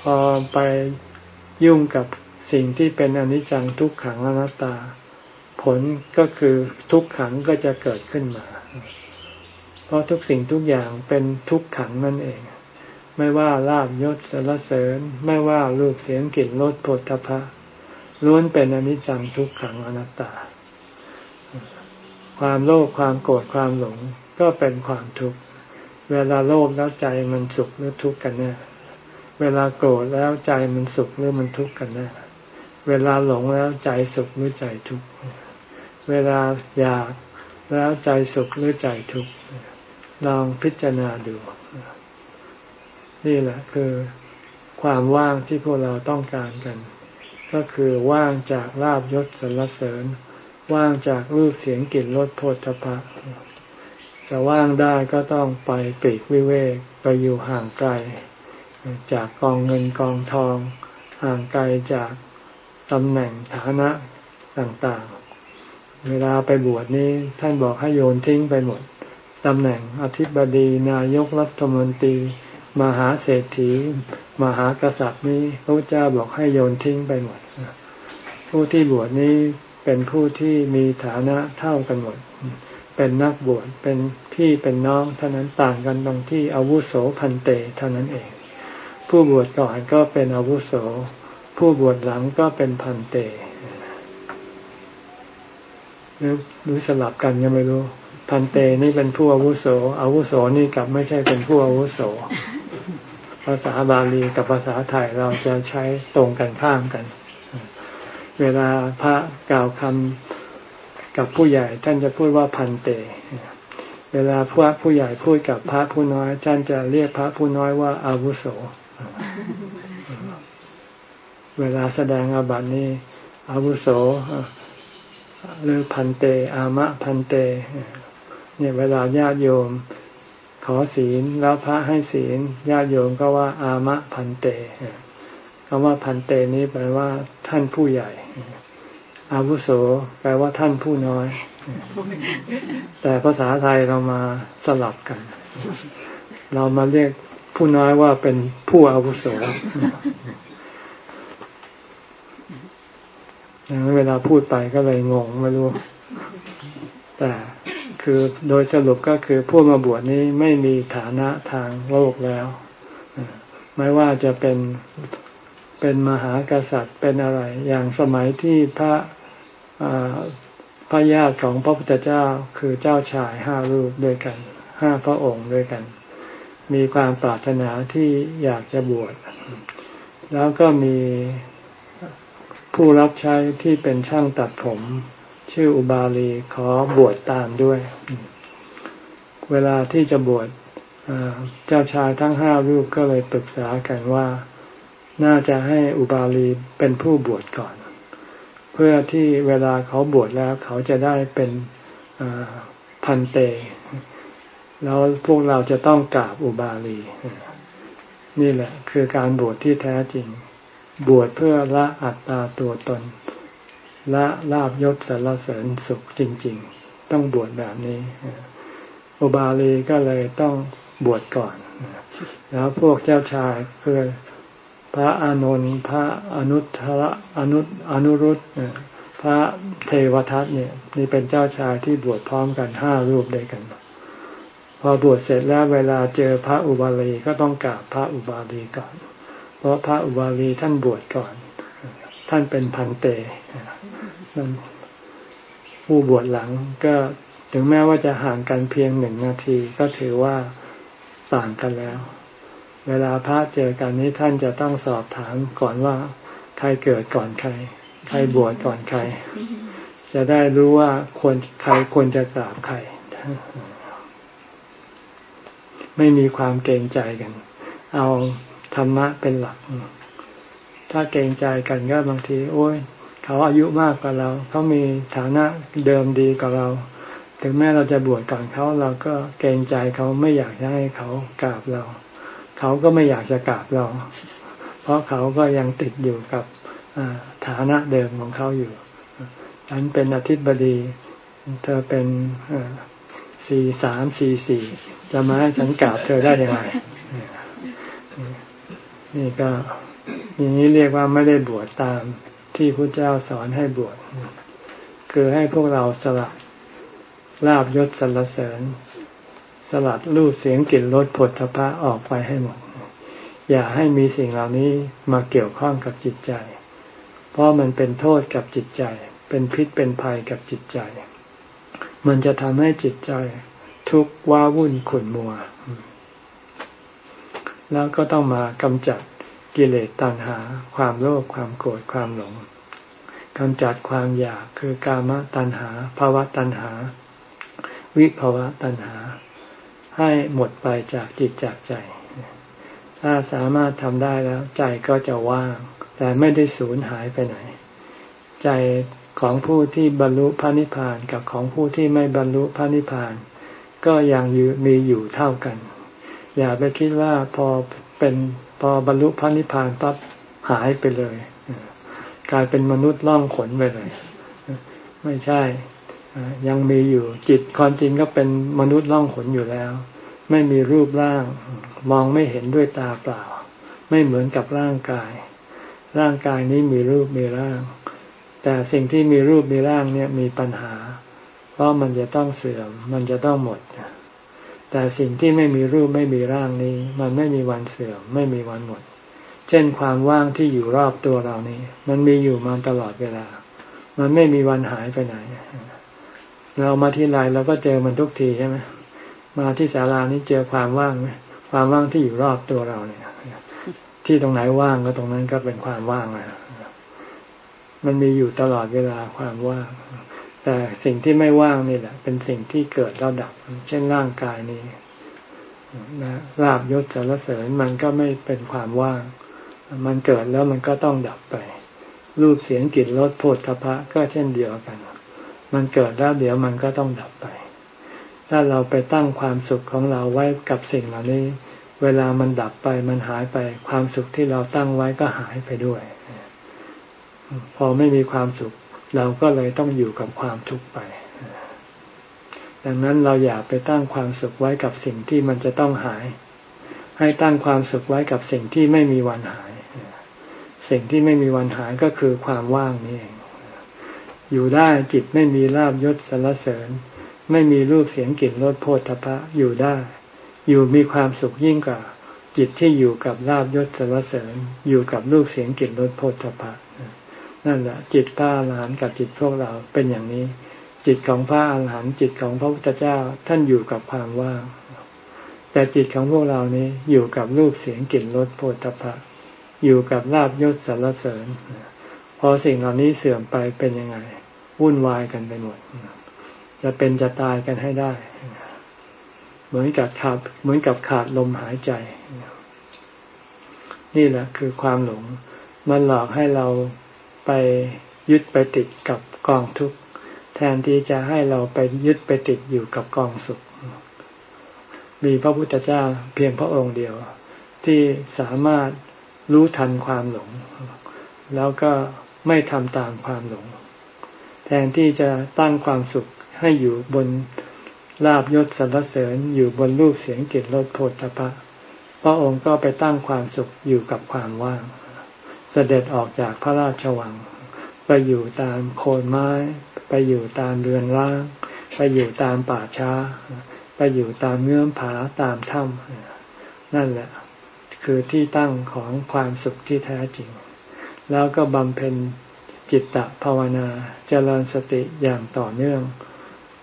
พอไปยุ่งกับ สิ่งที่เป็นอนิจจังทุกขังอนัตตา ผลก็คือทุกขังก็จะเกิดขึ้นมา เพราะทุกสิ่งทุกอย่างเป็นทุกขังนั่นเอง ไม่ว่าลาบยศสรรเสริญ ไม่ว่ารูปเสียงกลิ่นรสผลทพะล้วนเป็นอนิจจังทุกขังอนัตตา ความโลภความโกรธความหลงก็เป็นความทุกข์ เวลาโลภแล้วใจมันสุขหรือทุกข์กันแน่เวลาโกรธแล้วใจมันสุขหรือมันทุกข์กันแน่ เวลาหลงแล้วใจสุขหรือใจทุกข์ เวลาอยากแล้วใจสุขหรือใจทุกข์ ลองพิจารณาดู นี่แหละคือความว่างที่พวกเราต้องการกัน ก็คือว่างจากลาบยศสรรเสริญ ว่างจากรูปเสียงกลิ่นรสโพธพะจะว่างได้ก็ต้องไปปีกวิเวกไปอยู่ห่างไกล จากกองเงินกองทอง ห่างไกลจาก ตำแหน่งฐานะต่างๆ เวลาไปบวชนี้ท่านบอกให้โยนทิ้งไปหมดตำแหน่งอธิบดีนายกรัฐมนตรี มหาเศรษฐี มหากษัตริย์นี้พระเจ้าบอกให้โยนทิ้งไปหมด ผู้ที่บวชนี้เป็นผู้ที่มีฐานะเท่ากันหมด เป็นนักบวชเป็นพี่เป็นน้องเท่านั้นต่างกันตรงที่อาวุโสพันเตเท่านั้นเอง ผู้บวชก่อนก็เป็นอาวุโส ผู้บวชหลังก็เป็นพันเตหรือหรือสลับกันยังไม่รู้ พันเตนี่เป็นผู้อาวุโส อาวุโสนี่กลับไม่ใช่เป็นผู้อาวุโส ภาษาบาลีกับภาษาไทยเราจะใช้ตรงกันข้ามกัน เวลาพระกล่าวคำกับผู้ใหญ่ท่านจะพูดว่าพันเต เวลาพระผู้ใหญ่พูดกับพระผู้น้อยท่านจะเรียกพระผู้น้อยว่าอาวุโส เวลาแสดงอาบัตินี้อาวุโสหรือพันเต อามะพันเต เนี่ยเวลาญาติโยม ขอศีลแล้วพระให้ศีลญาติโยมก็ว่า อามะพันเตคำว่าพันเตนี้แปลว่า ท่านผู้ใหญ่ อาวุโสแปลว่าท่านผู้น้อย แต่ภาษาไทยเรามาสลับกัน เรามาเรียกผู้น้อยว่าเป็นผู้อาวุโส เวลาพูดไปก็เลยงงไม่รู้ แต่คือโดยสรุปก็คือผู้มาบวชนี้ไม่มีฐานะทางโลกแล้วไม่ว่าจะเป็นเป็นมหากษัตริย์เป็นอะไร อย่างสมัยที่พระพระญาติของพระพุทธเจ้าคือเจ้าชายห้ารูปด้วยกันห้าพระองค์ด้วยกัน มีความปรารถนาที่อยากจะบวชแล้วก็มี ผู้รับใช้ที่เป็นช่างตัดผม ชื่ออุบาลีขอบวชตามด้วย เวลาที่จะบวชเจ้าชายทั้งห้ารูปก็เลยปรึกษากันว่า น่าจะให้อุบาลีเป็นผู้บวชก่อน เพื่อที่เวลาเขาบวชแล้วเขาจะได้เป็นพันเต แล้วพวกเราจะต้องกราบอุบาลี นี่แหละ คือการบวชที่แท้จริง บวชเพื่อละอัตตาตัวตน ละลาบยศสารเสริญสุขจริง ๆ ต้องบวชแบบนี้อุบาลีก็เลยต้องบวชก่อน แล้วพวกเจ้าชายคือพระอานนท์พระอนุทระอนุอนุรุตพระเทวทัตเนี่ยนี่เป็นเจ้าชายที่บวชพร้อมกันห้ารูปด้วยกัน พอบวชเสร็จแล้วเวลาเจอพระอุบาลีก็ต้องกราบพระอุบาลีก่อน เพราะพระอุบาลีท่านบวชก่อน ท่านเป็นพันเตผู้บวชหลังก็ถึงแม้ว่าจะห่างกันเพียงหนึ่งนาทีก็ถือว่าต่างกันแล้ว เวลาพระเจอกันนี้ท่านจะต้องสอบถามก่อนว่า ใครเกิดก่อนใคร ใครบวชก่อนใคร จะได้รู้ว่าควรใครควรจะกราบใคร ไม่มีความเกรงใจกัน เอา ธรรมะเป็นหลัก ถ้าเกรงใจกันก็บางที โอ้ยเขาอายุมากกว่าเรา เขามีฐานะเดิมดีกว่าเรา ถึงแม้เราจะบวชก่อนเขาเราก็เกรงใจเขาไม่อยากจะให้เขากราบเรา เขาก็ไม่อยากจะกราบเรา เพราะเขาก็ยังติดอยู่กับฐานะเดิมของเขาอยู่ฉันเป็นอธิบดี เธอเป็นสี่สามสี่สี่จะมาให้ฉันกราบเธอได้ยังไง นี่ก็อย่างนี้เรียกว่าไม่ได้บวชตามที่พระเจ้าสอนให้บวชคือให้พวกเราสลัดลาบยศสรรเสริญ สลัดรูปเสียงกลิ่นรสผลทพะออกไปให้หมด อย่าให้มีสิ่งเหล่านี้มาเกี่ยวข้องกับจิตใจ เพราะมันเป็นโทษกับจิตใจ เป็นพิษเป็นภัยกับจิตใจ มันจะทำให้จิตใจ ทุกข์ว้าวุ่นขุ่นมัว แล้วก็ต้องมากำจัดกิเลสตัณหา ความโลภความโกรธความหลงกำจัดความอยากคือกามตัณหาภาวะตัณหา วิภาวะตัณหา ให้หมดไปจากจิตจากใจ ถ้าสามารถทำได้แล้วใจก็จะว่าง แต่ไม่ได้สูญหายไปไหน ใจของผู้ที่บรรลุพระนิพพานกับของผู้ที่ไม่บรรลุพระนิพพาน ก็ยังมีอยู่เท่ากัน อย่าไปคิดว่าพอเป็นพอบรรลุพระนิพพานปั๊บหายไปเลย กลายเป็นมนุษย์ล่องขนไปเลย ไม่ใช่ยังมีอยู่จิตความจริงก็เป็นมนุษย์ล่องขนอยู่แล้ว ไม่มีรูปร่าง มองไม่เห็นด้วยตาเปล่า ไม่เหมือนกับร่างกาย ร่างกายนี้มีรูปมีร่าง แต่สิ่งที่มีรูปมีร่างเนี่ยมีปัญหา เพราะมันจะต้องเสื่อมมันจะต้องหมด แต่สิ่งที่ไม่มีรูปไม่มีร่างนี้ มันไม่มีวันเสื่อม ไม่มีวันหมด เช่นความว่างที่อยู่รอบตัวเรานี้ มันมีอยู่มาตลอดเวลา มันไม่มีวันหายไปไหน เรามาที่ไรเราก็เจอมันทุกทีใช่ไหมมาที่ศาลานี้เจอความว่างไหมความว่างที่อยู่รอบตัวเราเนี่ย ที่ตรงไหนว่างก็ตรงนั้นก็เป็นความว่างนะมันมีอยู่ตลอดเวลาความว่าง แต่สิ่งที่ไม่ว่างนี่แหละ เป็นสิ่งที่เกิดแล้วดับ เช่นร่างกายนี้นะลาบยศสารเสริญมันก็ไม่เป็นความว่าง มันเกิดแล้วมันก็ต้องดับไป รูปเสียงกลิ่นรสโผฏฐพะก็เช่นเดียวกัน มันเกิดแล้วเดี๋ยวมันก็ต้องดับไป ถ้าเราไปตั้งความสุขของเราไว้กับสิ่งเหล่านี้ เวลามันดับไปมันหายไป ความสุขที่เราตั้งไว้ก็หายไปด้วย พอไม่มีความสุข เราก็เลยต้องอยู่กับความทุกข์ไป ดังนั้นเราอย่าไปตั้งความสุขไว้กับสิ่งที่มันจะต้องหาย ให้ตั้งความสุขไว้กับสิ่งที่ไม่มีวันหาย สิ่งที่ไม่มีวันหายก็คือความว่างนี่เอง อยู่ได้จิตไม่มีลาบยศสรรเสริญ ไม่มีรูปเสียงกลิ่นรสโพธพะอยู่ได้ อยู่มีความสุขยิ่งกว่าจิตที่อยู่กับลาบยศสรรเสริญ อยู่กับรูปเสียงกลิ่นรสโพธพะ นั่นแหละจิตพระอรหันต์กับจิตพวกเราเป็นอย่างนี้ จิตของพระอรหันต์จิตของพระพุทธเจ้าท่านอยู่กับความว่างแต่จิตของพวกเรานี้อยู่กับรูปเสียงกลิ่นรสโผฏฐะอยู่กับลาบยศสรรเสริญ พอสิ่งเหล่านี้เสื่อมไปเป็นยังไง วุ่นวายกันไปหมด จะเป็นจะตายกันให้ได้ เหมือนกับขาดเหมือนกับขาดลมหายใจ นี่แหละคือความหลง มันหลอกให้เรา ไปยึดไปติดกับกองทุกข์ แทนที่จะให้เราไปยึดไปติดอยู่กับกองสุข มีพระพุทธเจ้าเพียงพระองค์เดียว ที่สามารถรู้ทันความหลง แล้วก็ไม่ทำตามความหลง แทนที่จะตั้งความสุขให้อยู่บนลาบยศสรรเสริญอยู่บนรูปเสียงกลิ่นรสโผฏฐพะพระองค์ก็ไปตั้งความสุขอยู่กับความว่าง เสด็จออกจากพระราชวัง ไปอยู่ตามโคนไม้ ไปอยู่ตามเรือนร้าง ไปอยู่ตามป่าช้าไปไปอยู่ตามเงื่อมผาตามถ้ำนั่นแหละ คือที่ตั้งของความสุขที่แท้จริง แล้วก็บำเพ็ญจิตตภาวนาเจริญสติอย่างต่อเนื่อง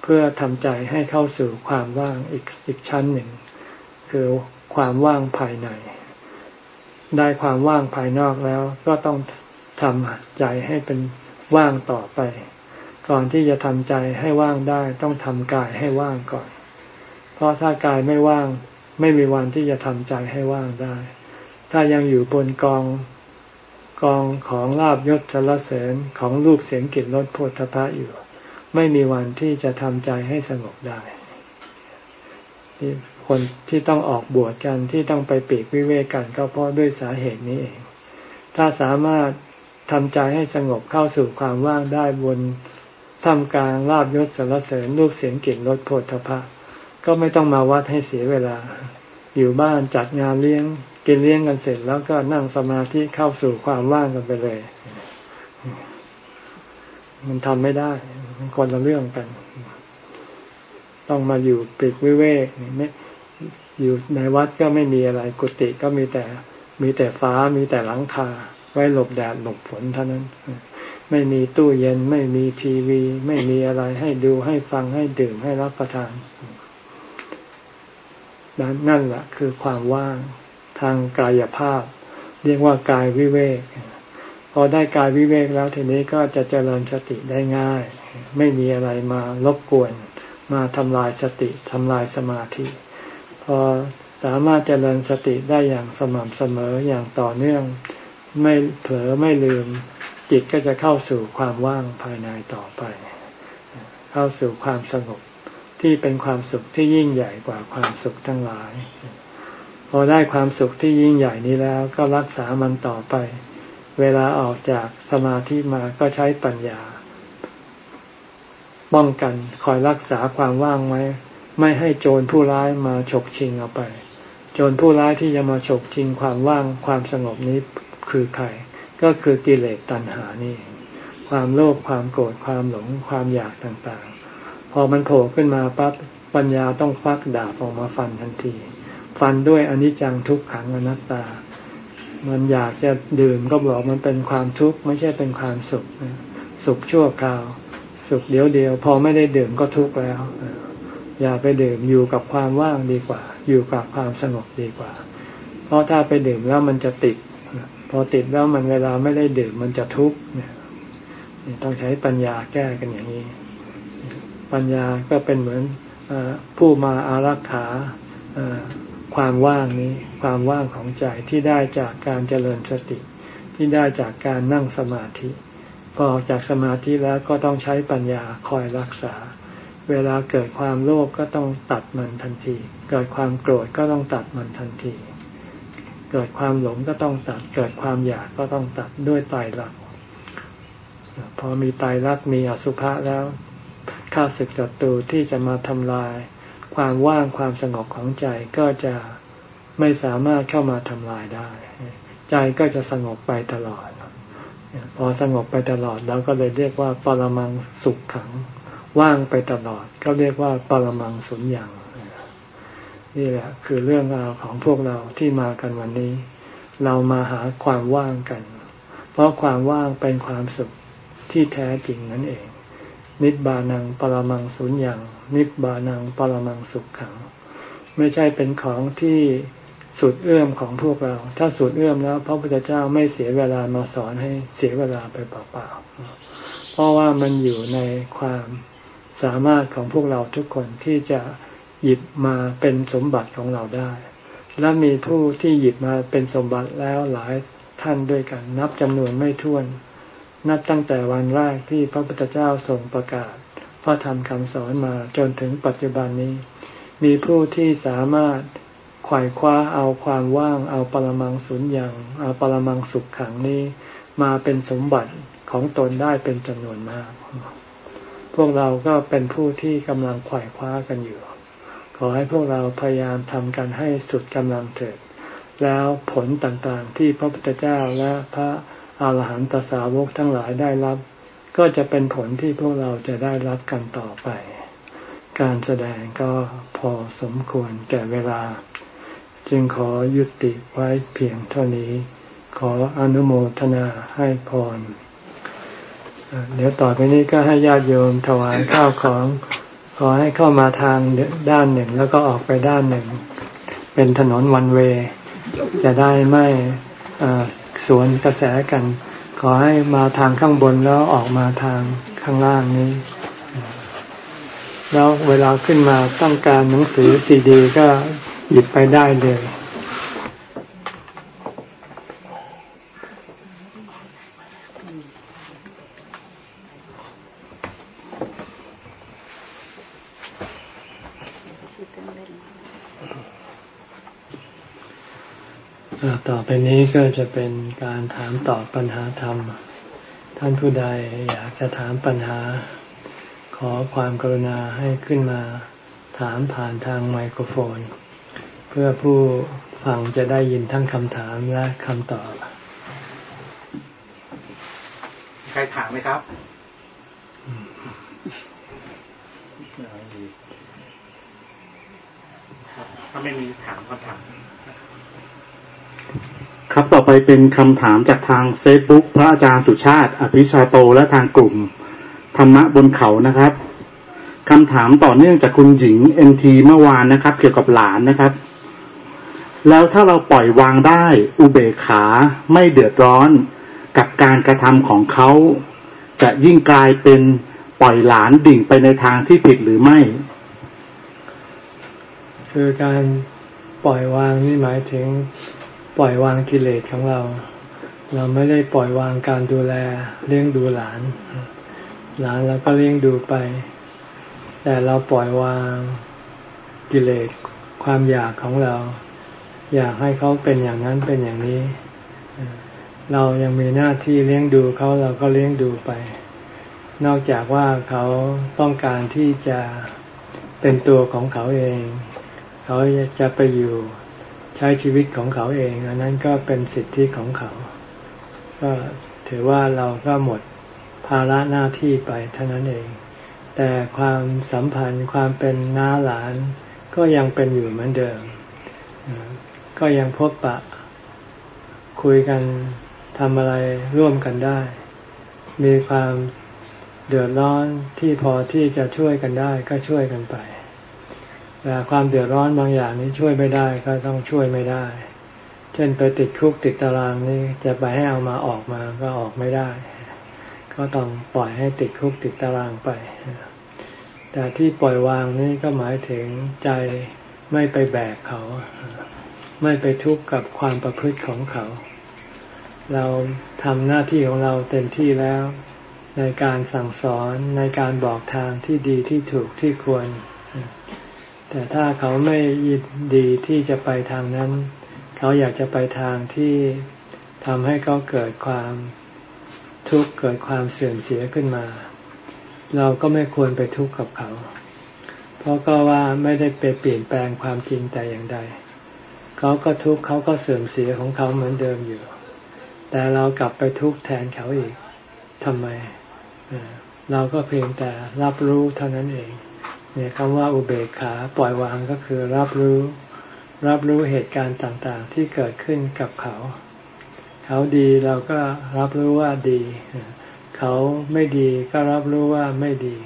เพื่อทำใจให้เข้าสู่ความว่างอีกอีกชั้นหนึ่ง คือความว่างภายใน ได้ความว่างภายนอกแล้ว ก็ต้องทำใจให้เป็นว่างต่อไป ก่อนที่จะทำใจให้ว่างได้ ต้องทำกายให้ว่างก่อน เพราะถ้ากายไม่ว่าง ไม่มีวันที่จะทำใจให้ว่างได้ ถ้ายังอยู่บนกองกองของลาบยศสรเสริญของรูปเสียงกลิ่นรสโผฏฐพะอยู่ ไม่มีวันที่จะทำใจให้สงบได้ที่ คนที่ต้องออกบวชกันที่ต้องไปปีกวิเวกกันก็เพราะด้วยสาเหตุนี้เอง ถ้าสามารถทำใจให้สงบเข้าสู่ความว่างได้บนทำกลางลาบยศสรรเสริญรูปเสียงกลิ่นรสโผฏฐพะก็ไม่ต้องมาวัดให้เสียเวลา อยู่บ้านจัดงานเลี้ยง กินเลี้ยงกันเสร็จแล้วก็นั่งสมาธิเข้าสู่ความว่างกันไปเลย มันทำไม่ได้มันคนละเรื่องกัน ต้องมาอยู่ปิดวิเวกไม่ อยู่ในวัดก็ไม่มีอะไรกุฏิก็มีแต่มีแต่ฟ้ามีแต่หลังคา ไว้หลบแดดหลบฝนเท่านั้น ไม่มีตู้เย็นไม่มีทีวี ไม่มีอะไรให้ดูให้ฟังให้ดื่มให้รับประทานนั่นแหละคือความว่างทางกายภาพ เรียกว่ากายวิเวก พอได้กายวิเวกแล้วทีนี้ก็จะเจริญสติได้ง่าย ไม่มีอะไรมารบกวน มาทำลายสติทำลายสมาธิ พอสามารถเจริญสติได้อย่างสม่ำเสมออย่างต่อเนื่อง ไม่เผลอไม่ลืม จิตก็จะเข้าสู่ความว่างภายในต่อไป เข้าสู่ความสงบที่เป็นความสุขที่ยิ่งใหญ่กว่าความสุขทั้งหลาย พอได้ความสุขที่ยิ่งใหญ่นี้แล้วก็รักษามันต่อไป เวลาออกจากสมาธิมาก็ใช้ปัญญาป้องกันคอยรักษาความว่างไว้ ไม่ให้โจรผู้ร้ายมาฉกชิงเอาไป โจรผู้ร้ายที่จะมาฉกชิงความว่างความสงบนี้คือใคร ก็คือกิเลสตัณหานี่ ความโลภความโกรธความหลงความอยากต่างๆ พอมันโผล่ขึ้นมาปั๊บปัญญาต้องฟักดาบออกมาฟันทันที ฟันด้วยอนิจจังทุกขังอนัตตา มันอยากจะดื่มก็บอกมันเป็นความทุกข์ไม่ใช่เป็นความสุข สุขชั่วคราว สุขเดียวเดียว พอไม่ได้ดื่มก็ทุกข์แล้ว อย่าไปดื่มอยู่กับความว่างดีกว่า อยู่กับความสงบดีกว่า เพราะถ้าไปดื่มแล้วมันจะติด พอติดแล้วมันเวลาไม่ได้ดื่มมันจะทุกข์ต้องใช้ปัญญาแก้กันอย่างนี้ ปัญญาก็เป็นเหมือนผู้มาอารักขาความว่างนี้ ความว่างของใจที่ได้จากการเจริญสติ ที่ได้จากการนั่งสมาธิ พอออกจากสมาธิแล้วก็ต้องใช้ปัญญาคอยรักษา เวลาเกิดความโลภกก็ต้องตัดมันทันที เกิดความโกรธก็ต้องตัดมันทันที เกิดความหลงก็ต้องตัด เกิดความอยากก็ต้องตัดด้วยไตรลักษณ์พอมีไตรลักษณ์มีอสุภะแล้วข้าศึกศัตรูที่จะมาทำลาย ความว่างความสงบของใจก็จะไม่สามารถเข้ามาทำลายได้ ใจก็จะสงบไปตลอด พอสงบไปตลอดแล้วก็เลยเรียกว่าปรมังสุขขัง ว่างไปตลอด ก็เรียกว่าปรมังสุญญ์อย่างนี่แหละคือเรื่องราวของพวกเราที่มากันวันนี้ เรามาหาความว่างกัน เพราะความว่างเป็นความสุขที่แท้จริงนั่นเอง นิบานังปรมังสุญญ์อย่างนิบานังปรมังสุขขัง ไม่ใช่เป็นของที่สุดเอื้อมของพวกเรา ถ้าสุดเอื้อมแล้ว พระพุทธเจ้าไม่เสียเวลามาสอนให้เสียเวลาไปเปล่าๆเพราะว่ามันอยู่ในความ สามารถของพวกเราทุกคนที่จะหยิบมาเป็นสมบัติของเราได้ และมีผู้ที่หยิบมาเป็นสมบัติแล้วหลายท่านด้วยกัน นับจำนวนไม่ถ้วน นับตั้งแต่วันแรกที่พระพุทธเจ้าทรงประกาศ พระธรรมคำสอนมาจนถึงปัจจุบันนี้ มีผู้ที่สามารถขวายคว้าเอาความว่างเอาปรมังสุญญ์อย่างเอาปรมังสุขขังนี้ มาเป็นสมบัติของตนได้เป็นจำนวนมาก พวกเราก็เป็นผู้ที่กำลังขวายคว้ากันอยู่ ขอให้พวกเราพยายามทำกันให้สุดกำลังเถิด แล้วผลต่างๆที่พระพุทธเจ้าและพระอาหารหันตสาวกทั้งหลายได้รับ ก็จะเป็นผลที่พวกเราจะได้รับกันต่อไป การแสดงก็พอสมควรแก่เวลา จึงขอยุติไว้เพียงเท่านี้ ขออนุโมทนาให้พร เดี๋ยวต่อไปนี้ก็ให้ญาติโยมถวายข้าวของ ขอให้เข้ามาทางด้านหนึ่ง แล้วก็ออกไปด้านหนึ่ง เป็นถนนวันเวจะได้ไม่สวนกระแสกัน ขอให้มาทางข้างบนแล้วออกมาทางข้างล่างนี้ แล้วเวลาขึ้นมาต้องการหนังสือซีดี ก็หยิบไปได้เลย ต่อไปนี้ก็จะเป็นการถามตอบปัญหาธรรม ท่านผู้ใดอยากจะถามปัญหา ขอความกรุณาให้ขึ้นมาถามผ่านทางไมโครโฟน เพื่อผู้ฟังจะได้ยินทั้งคำถามและคำตอบ ใครถามไหมครับถ้าไม่มีถามคำถาม ครับต่อไปเป็นคำถามจากทาง Facebook พระอาจารย์สุชาติ อภิชาโตและทางกลุ่ม ธรรมะบนเขานะครับคำถามต่อเนื่องจากคุณหญิงเอ็นทีเมื่อวานนะครับ เกี่ยวกับหลานนะครับ แล้วถ้าเราปล่อยวางได้ อุเบกขาไม่เดือดร้อนกับการกระทำของเขา จะยิ่งกลายเป็นปล่อยหลานดิ่งไปในทางที่ผิดหรือไม่ คือการปล่อยวางนี่หมายถึง ปล่อยวางกิเลสของเรา เราไม่ได้ปล่อยวางการดูแลเลี้ยงดูหลาน หลานเราก็เลี้ยงดูไป แต่เราปล่อยวางกิเลสความอยากของเรา อยากให้เขาเป็นอย่างนั้นเป็นอย่างนี้ เรายังมีหน้าที่เลี้ยงดูเขาเราก็เลี้ยงดูไป นอกจากว่าเขาต้องการที่จะเป็นตัวของเขาเอง เขาจะไปอยู่ ใช้ชีวิตของเขาเอง อันนั้นก็เป็นสิทธิของเขา ก็ถือว่าเราก็หมดภาระหน้าที่ไปเท่านั้นเอง แต่ความสัมพันธ์ความเป็นน้าหลาน ก็ยังเป็นอยู่เหมือนเดิม ก็ยังพบปะ คุยกันทำอะไรร่วมกันได้ มีความเดือดร้อนที่พอที่จะช่วยกันได้ก็ช่วยกันไป ความเดือดร้อนบางอย่างนี้ช่วยไม่ได้ก็ต้องช่วยไม่ได้ เช่นไปติดคุกติดตารางนี่จะไปให้เอามาออกมาก็ออกไม่ได้ ก็ต้องปล่อยให้ติดคุกติดตารางไป แต่ที่ปล่อยวางนี่ก็หมายถึงใจไม่ไปแบกเขา ไม่ไปทุกข์กับความประพฤติของเขา เราทำหน้าที่ของเราเต็มที่แล้ว ในการสั่งสอนในการบอกทางที่ดีที่ถูกที่ควร แต่ถ้าเขาไม่ยินดีที่จะไปทางนั้น เขาอยากจะไปทางที่ทำให้เขาเกิดความทุกข์เกิดความเสื่อมเสียขึ้นมา เราก็ไม่ควรไปทุกข์กับเขา เพราะก็ว่าไม่ได้ไปเปลี่ยนแปลงความจริงแต่อย่างใด เขาก็ทุกข์เขาก็เสื่อมเสียของเขาเหมือนเดิมอยู่ แต่เรากลับไปทุกข์แทนเขาอีกทำไม เราก็เพียงแต่รับรู้เท่านั้นเอง เนี่ยคำว่าอุเบกขาปล่อยวางก็คือรับรู้ รับรู้เหตุการณ์ต่างๆ ที่เกิดขึ้นกับเขา เขาดีเราก็รับรู้ว่าดี เขาไม่ดีก็รับรู้ว่าไม่ดี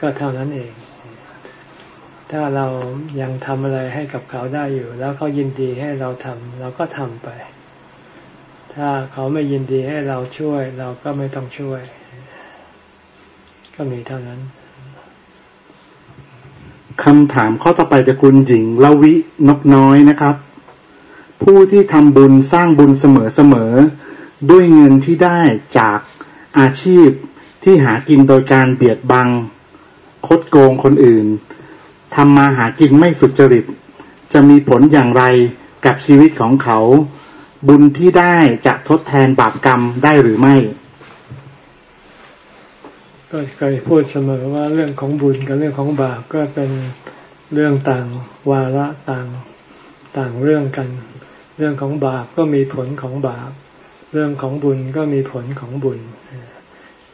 ก็เท่านั้นเอง ถ้าเรายังทำอะไรให้กับเขาได้อยู่ แล้วเขายินดีให้เราทำเราก็ทำไป ถ้าเขาไม่ยินดีให้เราช่วย เราก็ไม่ต้องช่วย ก็มีเท่านั้น คำถามข้อต่อไปจากคุณหญิงลวินกน้อยนะครับ ผู้ที่ทำบุญสร้างบุญเสมอๆด้วยเงินที่ได้จากอาชีพที่หากินโดยการเบียดบัง คดโกงคนอื่นทำมาหากินไม่สุจริต จะมีผลอย่างไรกับชีวิตของเขา บุญที่ได้จะทดแทนบาปกรรมได้หรือไม่ ก็เคยพูดเสมอว่าเรื่องของบุญกับเรื่องของบาปก็เป็นเรื่องต่างวาระต่างต่างเรื่องกัน เรื่องของบาปก็มีผลของบาป เรื่องของบุญก็มีผลของบุญ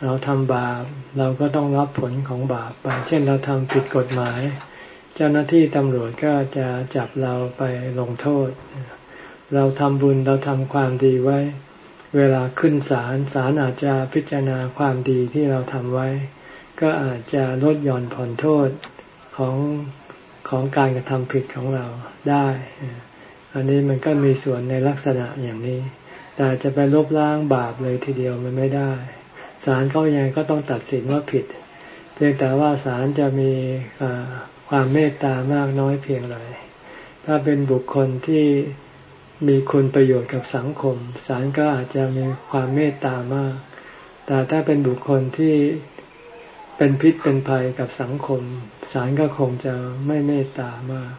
เราทำบาปเราก็ต้องรับผลของบาปไป เช่นเราทำผิดกฎหมาย เจ้าหน้าที่ตำรวจก็จะจับเราไปลงโทษ เราทำบุญเราทำความดีไว้ เวลาขึ้นศาลศาลอาจจะพิจารณาความดีที่เราทำไว้ ก็อาจจะลดหย่อนผ่อนโทษของของการกระทำผิดของเราได้ อันนี้มันก็มีส่วนในลักษณะอย่างนี้ แต่จะไปลบล้างบาปเลยทีเดียวมันไม่ได้ศาลเขายังก็ต้องตัดสินว่าผิด เพียงแต่ว่าศาลจะมีความเมตตามากน้อยเพียงไรถ้าเป็นบุคคลที่ มีคุณประโยชน์กับสังคม ศาลก็อาจจะมีความเมตตามาก แต่ถ้าเป็นบุคคลที่เป็นพิษเป็นภัยกับสังคม ศาลก็คงจะไม่เมตตามาก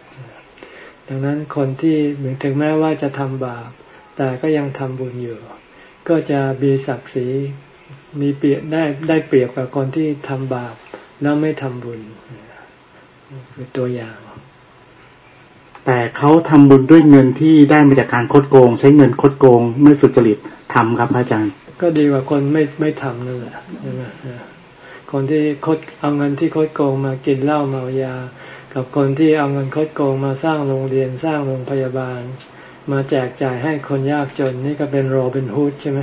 ดังนั้นคนที่เหมือนถึงแม้ว่าจะทำบาป แต่ก็ยังทำบุญอยู่ ก็จะมีศักดิ์ศรีมีเปรียบได้ได้เปรียบกับคนที่ทำบาปแล้วไม่ทำบุญคือตัวอย่าง แต่เขาทำบุญด้วยเงินที่ได้มาจากการคดโกง ใช้เงินคดโกง ไม่สุจริตทำครับอาจารย์ ก็ดีกว่าคนไม่ไม่ทำนั่นแหละใช่ไหมคนที่คดเอาเงินที่คดโกงมากินเหล้าเมายา กับคนที่เอาเงินคดโกงมาสร้างโรงเรียนสร้างโรงพยาบาล มาแจกจ่ายให้คนยากจนนี่ก็เป็นโรเป็นฮูดใช่ไหม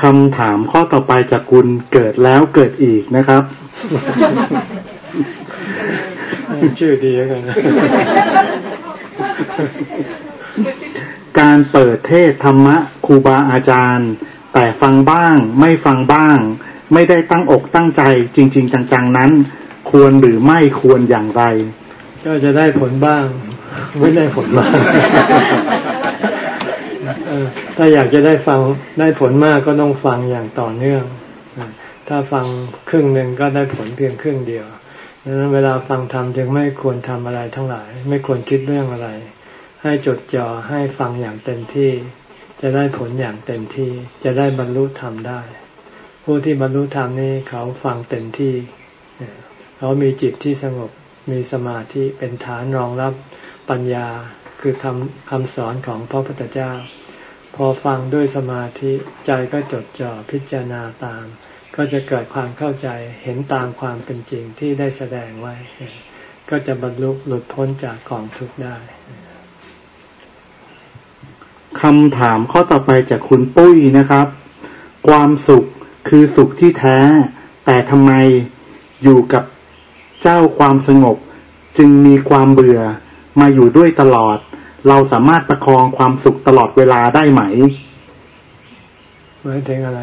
คำถามข้อต่อไปจากคุณเกิดแล้วเกิดอีกนะครับ ชื่อดีกันนะการเปิดเทศธรรมะครูบาอาจารย์ แต่ฟังบ้าง ไม่ฟังบ้าง ไม่ได้ตั้งอกตั้งใจ จริง ๆ จังๆนั้น ควรหรือไม่ควรอย่างไร ก็จะได้ผลบ้าง ไม่ได้ผลบ้าง ถ้าอยากจะได้ฟังได้ผลมากก็ต้องฟังอย่างต่อเนื่อง ถ้าฟังครึ่งหนึ่งก็ได้ผลเพียงครึ่งเดียวดังนั้นเวลาฟังธรรมจึงไม่ควรทำอะไรทั้งหลาย ไม่ควรคิดเรื่องอะไร ให้จดจ่อให้ฟังอย่างเต็มที่ จะได้ผลอย่างเต็มที่ จะได้บรรลุธรรมได้ ผู้ที่บรรลุธรรมนี้เขาฟังเต็มที่ เขามีจิตที่สงบมีสมาธิเป็นฐานรองรับปัญญาคือคำคำสอนของพระพุทธเจ้า พอฟังด้วยสมาธิใจก็จดจ่อพิจารณาตาม ก็จะเกิดความเข้าใจเห็นตามความเป็นจริงที่ได้แสดงไว้ ก็จะบรรลุหลุดพ้นจากกองทุกข์ได้คำถามข้อต่อไปจากคุณปุ้ยนะครับ ความสุขคือสุขที่แท้ แต่ทำไมอยู่กับเจ้าความสงบ จึงมีความเบื่อมาอยู่ด้วยตลอด เราสามารถประคองความสุขตลอดเวลาได้ไหมหมายถึงอะไร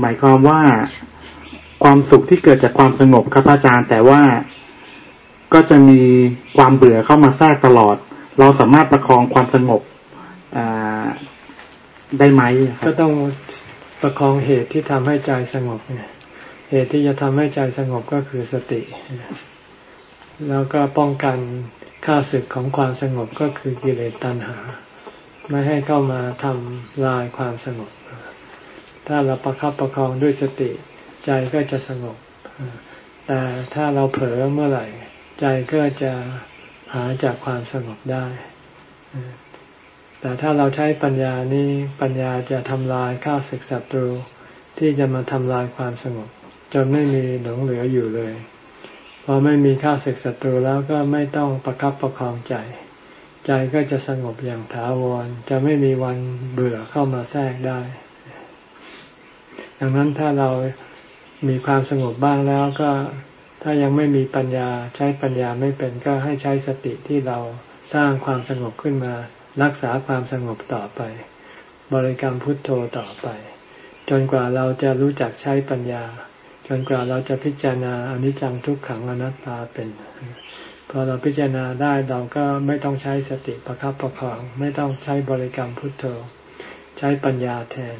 หมายความว่าความสุขที่เกิดจากความสงบครับอาจารย์ แต่ว่าก็จะมีความเบื่อเข้ามาแทรกตลอด เราสามารถประคองความสงบได้ไหมก็ต้องประคองเหตุที่ทำให้ใจสงบเนี่ยเหตุที่จะทำให้ใจสงบก็คือสติ แล้วก็ป้องกัน ค่าศึกของความสงบก็คือกิเลสตัณหา ไม่ให้เข้ามาทำลายความสงบ ถ้าเราประคับประคองด้วยสติ ใจก็จะสงบ แต่ถ้าเราเผลอเมื่อไหร่ ใจก็จะหาจากความสงบได้ แต่ถ้าเราใช้ปัญญานี้ปัญญาจะทำลายข้าศึกศัตรูที่จะมาทำลายความสงบ จนไม่มีหลงเหลืออยู่เลย อไม่มีข้าศึกศัตรูแล้วก็ไม่ต้องประครับประคองใจ ใจก็จะสงบอย่างถาวร จะไม่มีวันเบื่อเข้ามาแทรกได้ ดังนั้นถ้าเรามีความสงบบ้างแล้วก็ถ้ายังไม่มีปัญญาใช้ปัญญาไม่เป็นก็ให้ใช้สติที่เราสร้างความสงบขึ้นมา รักษาความสงบต่อไป บริกรรมพุทโธต่อไป จนกว่าเราจะรู้จักใช้ปัญญา นกว่าเราจะพิจารณาอนิจจังทุกขังอนัตตาเป็นพอเราพิจารณาได้เราก็ไม่ต้องใช้สติประคับประคอง ไม่ต้องใช้บริกรรมพุทโธ ใช้ปัญญาแทน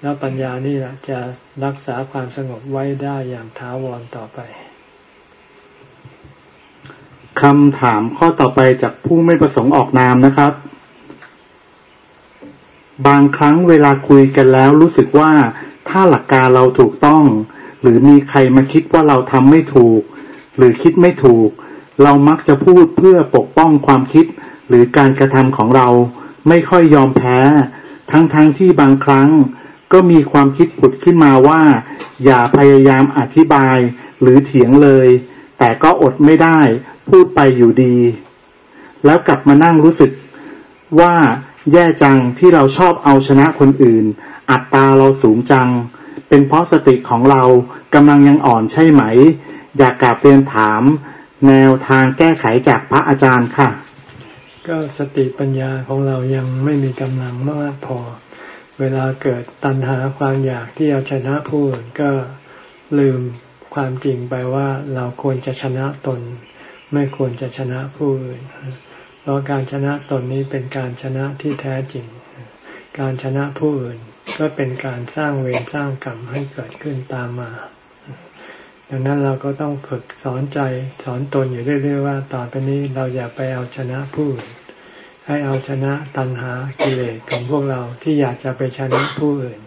แล้วปัญญานี่แหละจะรักษาความสงบไว้ได้อย่างท้าวรต่อไปคำถามข้อต่อไปจากผู้ไม่ประสงค์ออกนามนะครับ บางครั้งเวลาคุยกันแล้วรู้สึกว่าถ้าหลักการเราถูกต้อง หรือมีใครมาคิดว่าเราทำไม่ถูก หรือคิดไม่ถูก เรามักจะพูดเพื่อปกป้องความคิด หรือการกระทำของเรา ไม่ค่อยยอมแพ้ ทั้งๆทที่บางครั้ง ก็มีความคิดผุดขึ้นมาว่า อย่าพยายามอธิบาย หรือเถียงเลย แต่ก็อดไม่ได้ พูดไปอยู่ดี แล้วกลับมานั่งรู้สึก ว่าแย่จังที่เราชอบเอาชนะคนอื่น อัตตาเราสูงจัง เป็นเพราะสติของเรากำลังยังอ่อนใช่ไหม อยากกลับเรียนถาม แนวทางแก้ไขจากพระอาจารย์ค่ะ ก็สติปัญญาของเรายังไม่มีกำลังมากพอ เวลาเกิดตัณหาความอยากที่เอาชนะผู้อื่นก็ลืมความจริงไปว่าเราควรจะชนะตน ไม่ควรจะชนะผู้อื่นเพราะการชนะตนนี้เป็นการชนะที่แท้จริง การชนะผู้อื่น ก็เป็นการสร้างเวรสร้างกรรมให้เกิดขึ้นตามมาดังนั้นเราก็ต้องฝึกสอนใจสอนตนอยู่เรื่อยๆว่าต่อไปนี้เราอย่าไปเอาชนะผู้อื่นให้เอาชนะตัณหากิเลสของพวกเราที่อยากจะไปชนะผู้อื่น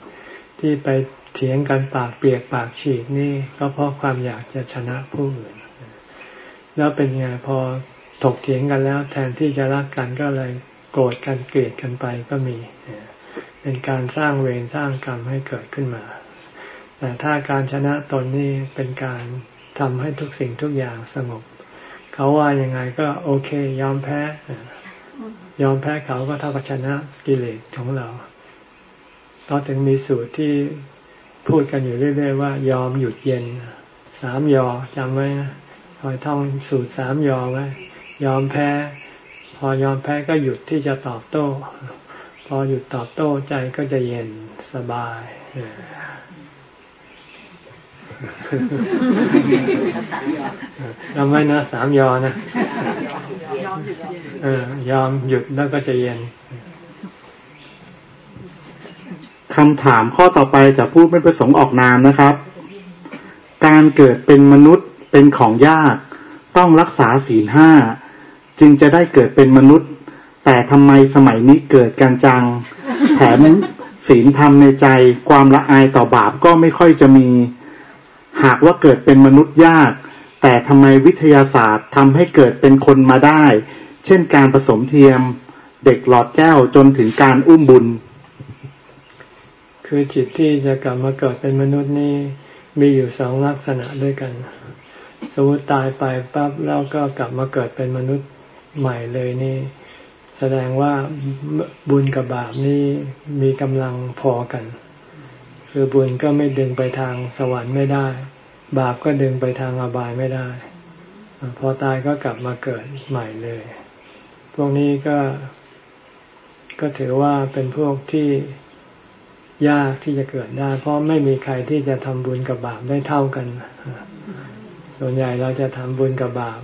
ที่ไปเถียงกันปากเปียกปากฉีกนี่ก็เพราะความอยากจะชนะผู้อื่น แล้วเป็นไงพอถกเถียงกันแล้ว แทนที่จะรักกันก็เลยโกรธกันเกลียดกันไปก็มีเเป็นการสร้างเวรสร้างกรรมให้เกิดขึ้นมา แต่ถ้าการชนะตนนี่เป็นการทำให้ทุกสิ่งทุกอย่างสงบ เขาว่ายังไงก็โอเค ยอมแพ้ยอมแพ้เขาก็เท่ากับชนะกิเลสของเราตอนถึงมีสูตรที่พูดกันอยู่เรื่อยๆว่า ยอมหยุดเย็นสามยอจำไว้นะคอยท่องสูตรสามยอไว้ยอมแพ้ พอยอมแพ้ก็หยุดที่จะตอบโต้ พอหยุดตอบโต้ใจก็จะเย็นสบายจำไว้นะสามยอนะเออยอมหยุดแล้วก็จะเย็นคำถามข้อต่อไปจะพูดไม่ประสงค์ออกนามนะครับ การเกิดเป็นมนุษย์เป็นของยาก ต้องรักษาศีลห้า จึงจะได้เกิดเป็นมนุษย์ แต่ทำไมสมัยนี้เกิดกันจัง แถมศีลธรรมในใจความละอายต่อบาปก็ไม่ค่อยจะมี หากว่าเกิดเป็นมนุษย์ยาก แต่ทำไมวิทยาศาสตร์ทำให้เกิดเป็นคนมาได้ เช่นการผสมเทียม เด็กหลอดแก้วจนถึงการอุ้มบุญ คือจิตที่จะกลับมาเกิดเป็นมนุษย์นี่มีอยู่สองลักษณะด้วยกัน สมมติตายไปปั๊บแล้วก็กลับมาเกิดเป็นมนุษย์ใหม่เลยนี่ แสดงว่าบุญกับบาปนี่มีกำลังพอกัน คือบุญก็ไม่ดึงไปทางสวรรค์ไม่ได้ บาปก็ดึงไปทางอบายไม่ได้ พอตายก็กลับมาเกิดใหม่เลย พวกนี้ก็ ก็ถือว่าเป็นพวกที่ยากที่จะเกิดได้ เพราะไม่มีใครที่จะทำบุญกับบาปได้เท่ากัน ส่วนใหญ่เราจะทำบุญกับบาป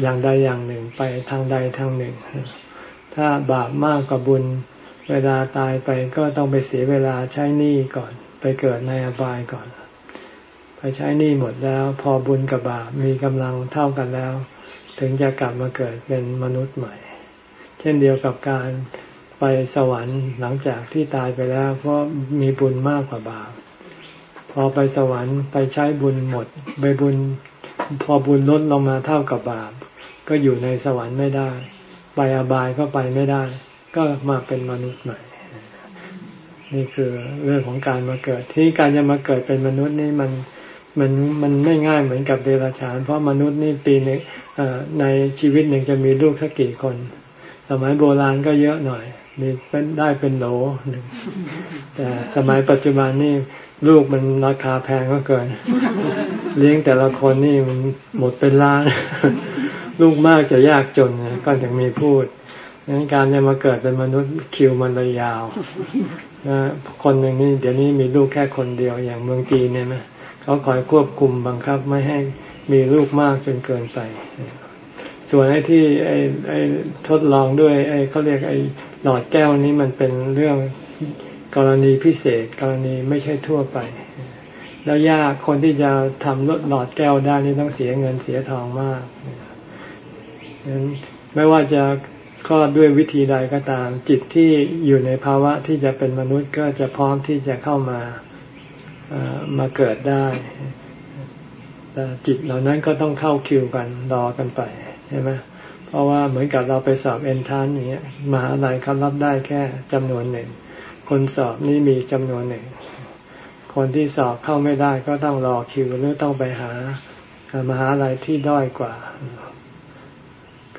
อย่างใดอย่างหนึ่งไปทางใดทางหนึ่ง ถ้าบาปมากกว่าบุญ เวลาตายไปก็ต้องไปเสียเวลาใช้หนี้ก่อน ไปเกิดในอบายก่อน ไปใช้หนี้หมดแล้ว พอบุญกับบาปมีกำลังเท่ากันแล้ว ถึงจะกลับมาเกิดเป็นมนุษย์ใหม่ เช่นเดียวกับการไปสวรรค์หลังจากที่ตายไปแล้ว เพราะมีบุญมากกว่าบาป พอไปสวรรค์ไปใช้บุญหมดไปบุญ พอบุญลดลงมาเท่ากับบาป ก็อยู่ในสวรรค์ไม่ได้ ไปอบายก็ไปไม่ได้ ก็มาเป็นมนุษย์ใหม่ นี่คือเรื่องของการมาเกิด ที่การจะมาเกิดเป็นมนุษย์นี่มันมันมันไม่ง่ายเหมือนกับเดรัจฉาน เพราะมนุษย์นี่ปีนึงในชีวิตหนึ่งจะมีลูกสักกี่คน สมัยโบราณก็เยอะหน่อย มีเป็นได้เป็นโหลหนึ่งแต่สมัยปัจจุบันนี่ลูกมันราคาแพงก็เกิน เลี้ยงแต่ละคนนี่มันหมดเป็นล้าน ลูกมากจะยากจนนะก็ถึงมีพูดงั้นการจะมาเกิดเป็นมนุษย์คิวมันเลยยาวนะคนหนึ่งนี่เดี๋ยวนี้มีลูกแค่คนเดียวอย่างเมืองจีนเนี่ยนะเขาคอยควบคุมบังคับไม่ให้มีลูกมากจนเกินไป ส่วนไอ้ที่ไอ้ไอ้ทดลองด้วยไอ้เขาเรียกไอ้หลอดแก้วนี้มันเป็นเรื่องกรณีพิเศษกรณีไม่ใช่ทั่วไป แล้วยากคนที่จะทำลดหลอดแก้วได้นี่ต้องเสียเงินเสียทองมาก ไม่ว่าจะคลอดด้วยวิธีใดก็ตาม จิตที่อยู่ในภาวะที่จะเป็นมนุษย์ก็จะพร้อมที่จะเข้ามามาเกิดได้ แต่จิตเหล่านั้นก็ต้องเข้าคิวกันรอกันไปใช่ไหมเพราะว่าเหมือนกับเราไปสอบเอนทานอย่างเงี้ยมหาลัยเขารับได้แค่จำนวนหนึ่ง คนสอบนี่มีจำนวนหนึ่ง คนที่สอบเข้าไม่ได้ก็ต้องรอคิวหรือต้องไปหามหาลัยที่ด้อยกว่า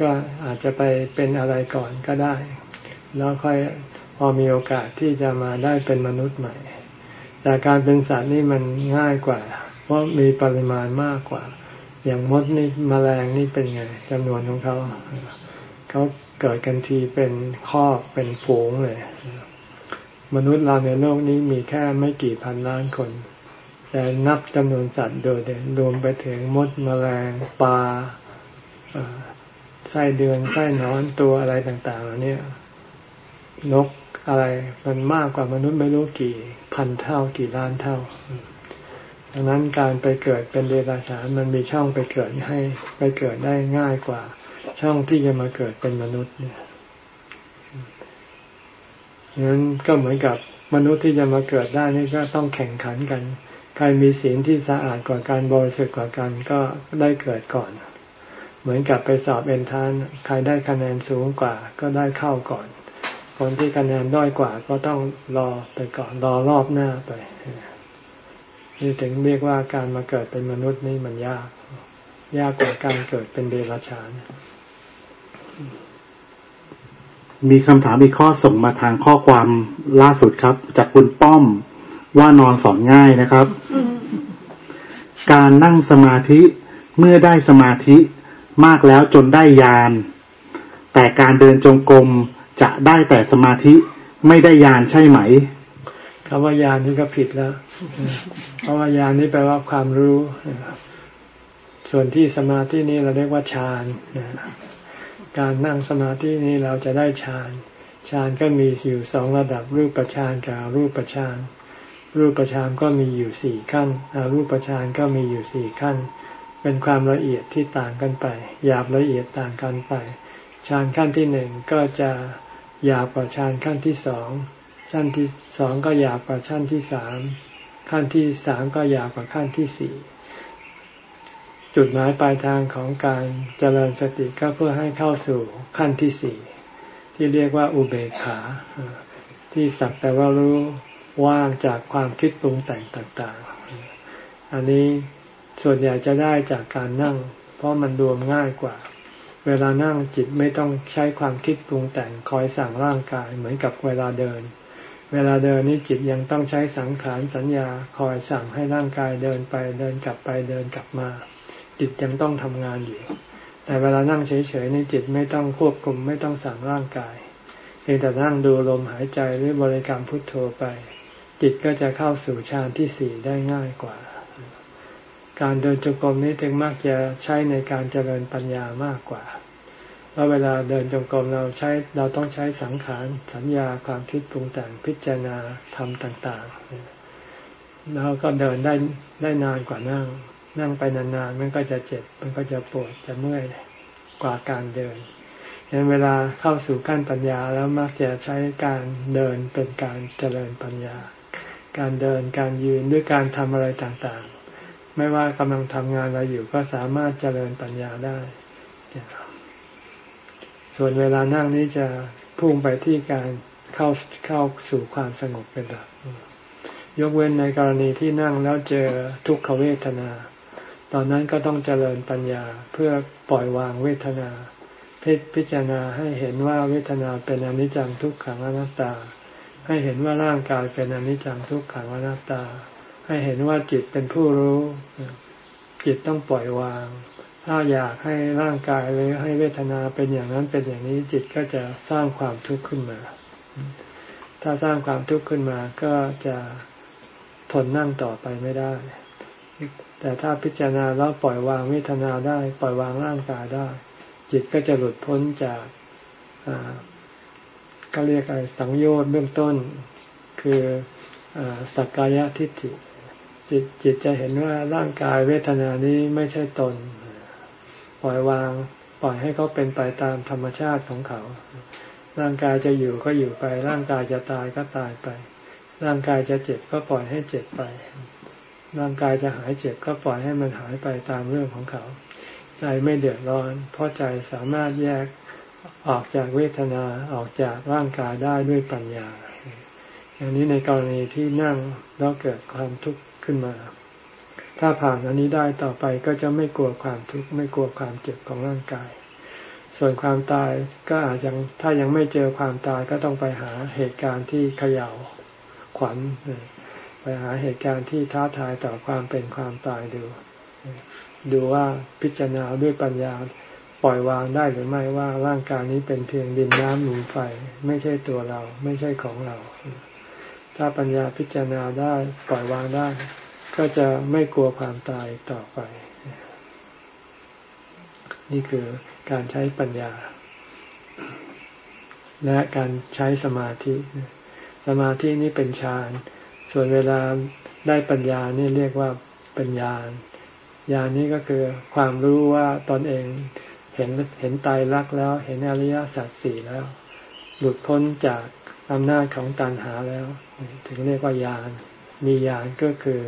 ก็อาจจะไปเป็นอะไรก่อนก็ได้ แล้วค่อยพอมีโอกาสที่จะมาได้เป็นมนุษย์ใหม่ แต่การเป็นสัตว์นี่มันง่ายกว่า เพราะมีปริมาณมากกว่า อย่างมดนี่มแมลงนี่เป็นไงจำนวนของเขาเขาเกิดกันทีเป็นคอกเป็นฝูงเลย มนุษย์เราในโลกนี้มีแค่ไม่กี่พันล้านคน แต่นับจำนวนสัตว์โดยเด่นรวมไปถึงมดมแมลงปลา ไส้เดือนไส้นอนตัวอะไรต่างๆเหล่านี้นกอะไรมันมากกว่ามนุษย์ไม่รู้กี่พันเท่ากี่ล้านเท่า ดังนั้นการไปเกิดเป็นเดรัจฉานมันมีช่องไปเกิดให้ ไปเกิดได้ง่ายกว่า ช่องที่จะมาเกิดเป็นมนุษย์เนี่ยนั้นก็เหมือนกับมนุษย์ที่จะมาเกิดได้นี่ก็ต้องแข่งขันกัน ใครมีศีลที่สะอาดกว่าการบริสุทธิ์กว่ากันก็ได้เกิดก่อน เหมือนกับไปสอบเอนทานใครได้คะแนนสูงกว่าก็ได้เข้าก่อน คนที่คะแนนด้อยกว่าก็ต้องรอไปก่อนรอรอบหน้าไปนี่ถึงเรียกว่าการมาเกิดเป็นมนุษย์นี่มันยาก ยากกว่าการเกิดเป็นเดรัจฉาน มีคำถามอีกข้อส่งมาทางข้อความล่าสุดครับ จากคุณป้อมว่านอนสอนง่ายนะครับ การนั่งสมาธิเมื่อได้สมาธิ มากแล้วจนได้ยานแต่การเดินจงกรมจะได้แต่สมาธิไม่ได้ยานใช่ไหมคำว่ายานนี่ก็ผิดแล้ว เพราะว่ายานนี่แปลว่าความรู้ ส่วนที่สมาธินี้เราเรียกว่าฌานการนั่งสมาธินี้เราจะได้ฌานฌานก็มีอยู่สองระดับรูปฌานกับรูปฌานรูปฌานก็มีอยู่สี่ขั้นรูปฌานก็มีอยู่สี่ขั้น เป็นความละเอียดที่ต่างกันไปหยาบละเอียดต่างกันไปฌานขั้นที่หนึ่งก็จะหยาบกว่าฌานขั้นที่สองชั้นที่สองก็หยาบกว่าชั้นที่สามขั้นที่สามก็หยาบกว่าขั้นที่สี่จุดหมายปลายทางของการเจริญสติก็เพื่อให้เข้าสู่ขั้นที่สี่ที่เรียกว่าอุเบกขา ที่สักแต่ว่ารู้ว่างจากความคิดปรุงแต่งต่าง ๆ อันนี้ ส่วนใหญ่จะได้จากการนั่ง เพราะมันรวมง่ายกว่า เวลานั่งจิตไม่ต้องใช้ความคิดปรุงแต่งคอยสั่งร่างกายเหมือนกับเวลาเดิน เวลาเดินนี่จิตยังต้องใช้สังขารสัญญาคอยสั่งให้ร่างกายเดินไปเดินกลับไปเดินกลับมา จิตยังต้องทำงานอยู่ แต่เวลานั่งเฉยๆนี่จิตไม่ต้องควบคุมไม่ต้องสั่งร่างกายเพียงแต่นั่งดูลมหายใจหรือบริกรรมพุทโธไป จิตก็จะเข้าสู่ฌานที่สี่ได้ง่ายกว่า การเดินจงกรมนี้ถึงมักจะใช้ในการเจริญปัญญามากกว่า เพราะเวลาเดินจงกรมเราใช้เราต้องใช้สังขารสัญญาความคิดปรุงแต่งพิจารณาทำต่างๆ แล้วก็เดินได้ได้นานกว่านั่ง นั่งไปนานๆมันก็จะเจ็บมันก็จะปวดจะเมื่อยกว่าการเดินยันเวลาเข้าสู่ขั้นปัญญาแล้วมักจะใช้การเดินเป็นการเจริญปัญญา การเดินการยืนด้วยการทำอะไรต่างๆ ไม่ว่ากำลังทำงานอะไรอยู่ก็สามารถเจริญปัญญาได้ ส่วนเวลานั่งนี้จะพุ่งไปที่การเข้าเข้าสู่ความสงบเป็นหลักยกเว้นในกรณีที่นั่งแล้วเจอทุกขเวทนา ตอนนั้นก็ต้องเจริญปัญญาเพื่อปล่อยวางเวทนาพิพิจารณาให้เห็นว่าเวทนาเป็นอนิจจังทุกขังอนัตตา ให้เห็นว่าร่างกายเป็นอนิจจังทุกขังอนัตตา ให้เห็นว่าจิตเป็นผู้รู้ จิตต้องปล่อยวาง ถ้าอยากให้ร่างกายหรือให้เวทนาเป็นอย่างนั้นเป็นอย่างนี้ จิตก็จะสร้างความทุกข์ขึ้นมา ถ้าสร้างความทุกข์ขึ้นมาก็จะทนนั่งต่อไปไม่ได้ แต่ถ้าพิจารณาแล้วปล่อยวางเวทนาได้ ปล่อยวางร่างกายได้ จิตก็จะหลุดพ้นจากก็เรียกอะไรสังโยชน์เบื้องต้น คือสักกายทิฏฐิ จิตจิตจะเห็นว่าร่างกายเวทนานี้ไม่ใช่ตน ปล่อยวาง ปล่อยให้เขาเป็นไปตามธรรมชาติของเขา ร่างกายจะอยู่ก็อยู่ไป ร่างกายจะตายก็ตายไป ร่างกายจะเจ็บก็ปล่อยให้เจ็บไป ร่างกายจะหายเจ็บก็ปล่อยให้มันหายไปตามเรื่องของเขา ใจไม่เดือดร้อน เพราะใจสามารถแยกออกจากเวทนาออกจากร่างกายได้ด้วยปัญญาอย่างนี้ในกรณีที่นั่งแล้วเกิดความทุกข์ ขึ้นมา ถ้าผ่านอันนี้ได้ต่อไปก็จะไม่กลัวความทุกข์ไม่กลัวความเจ็บของร่างกาย ส่วนความตายก็อาจจะถ้ายังไม่เจอความตายก็ต้องไปหาเหตุการณ์ที่เขย่าขวัญไปหาเหตุการณ์ที่ท้าทายต่อความเป็นความตายดู ดูว่าพิจารณาด้วยปัญญาปล่อยวางได้หรือไม่ว่าร่างกายนี้เป็นเพียงดินน้ำหนูไฟ ไม่ใช่ตัวเรา ไม่ใช่ของเรา ถ้าปัญญาพิจารณาได้ปล่อยวางได้ ก็จะไม่กลัวความตายต่อไป นี่คือการใช้ปัญญา และการใช้สมาธิ สมาธินี้เป็นฌาน ส่วนเวลาได้ปัญญานี่เรียกว่าปัญญาญาณนี้ก็คือความรู้ว่าตนเองเห็นเห็นตายรักแล้ว เห็นอริยสัจสี่แล้ว หลุดพ้นจาก อำนาจของตัณหาแล้ว ถึงเรียกว่าญาณมีญาณก็คือ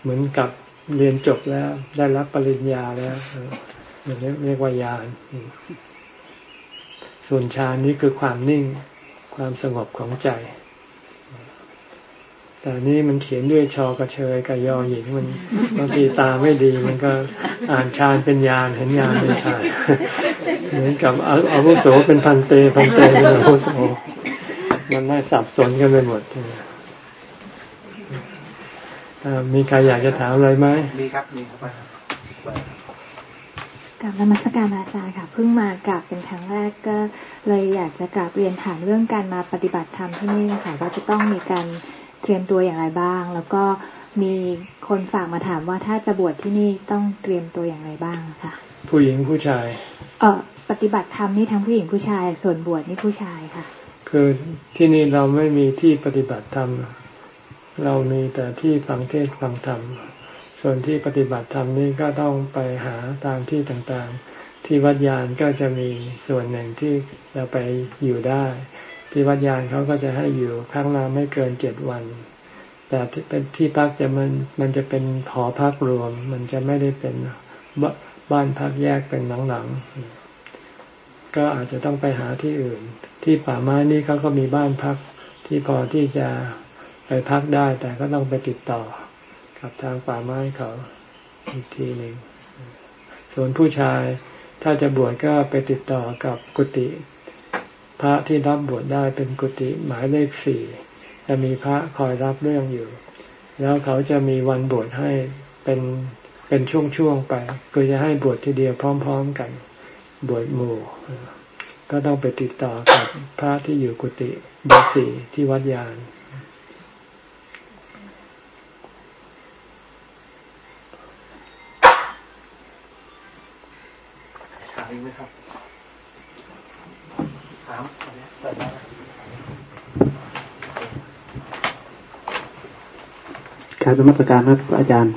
เหมือนกับเรียนจบแล้ว ได้รับปริญญาแล้วเรียกว่าญาณส่วนฌานนี้คือความนิ่งความสงบของใจ แต่นี่มันเขียนด้วยชอกระเชยกับยอหญิงมันบางทีตาไม่ดีมันก็อ่านชาญเป็นยานเห็นยานเป็นชายเหมือนกับอาวุโสเป็นพันเตพันเตเป็นอาวุโส มันไม่สับสนกันไปหมดมีใครอยากจะถามอะไรไหมมีครับมีครับกับนมัสการอาจารย์ค่ะ เพิ่งมากราบเป็นครั้งแรกก็เลยอยากจะกราบเรียนถามเรื่องการมาปฏิบัติธรรมที่นี่นะคะว่าจะต้องมีการเตรียมตัวอย่างไรบ้าง แล้วก็มีคนฝากมาถามว่าถ้าจะบวชที่นี่ต้องเตรียมตัวอย่างไรบ้างค่ะ ผู้หญิงผู้ชาย เออปฏิบัติธรรมนี่ทั้งผู้หญิงผู้ชาย ส่วนบวชนี่ผู้ชายค่ะ คือที่นี่เราไม่มีที่ปฏิบัติธรรม เรามีแต่ที่ฟังเทศฟังธรรม ส่วนที่ปฏิบัติธรรมนี่ก็ต้องไปหาตามที่ต่างๆ ที่วัดยานก็จะมีส่วนหนึ่งที่เราไปอยู่ได้ ที่วัดยานเขาก็จะให้อยู่ครั้งละไม่เกินเจ็ดวัน แต่ที่เป็นที่พักจะมันมันจะเป็นหอพักรวม มันจะไม่ได้เป็นบ้านพักแยกเป็นหลังๆ ก็อาจจะต้องไปหาที่อื่น ที่ป่าไม้นี่เขาก็มีบ้านพักที่พอที่จะไปพักได้ แต่ก็ต้องไปติดต่อ กับทางป่าไม้เขาอีกทีหนึ่งส่วนผู้ชายถ้าจะบวชก็ไปติดต่อกับกุฏิพระที่รับบวชได้เป็นกุฏิหมายเลขสี่จะมีพระคอยรับเรื่องอยู่ แล้วเขาจะมีวันบวชให้เป็นเป็นช่วงๆไป ก็จะให้บวชทีเดียวพร้อม ๆ กัน บวชหมู่ก็ต้องไปติดต่อกับพระที่อยู่กุฏิเบอร์สี่ที่วัดยานถามอีกไหมครับการสมัตการนะอาจารย์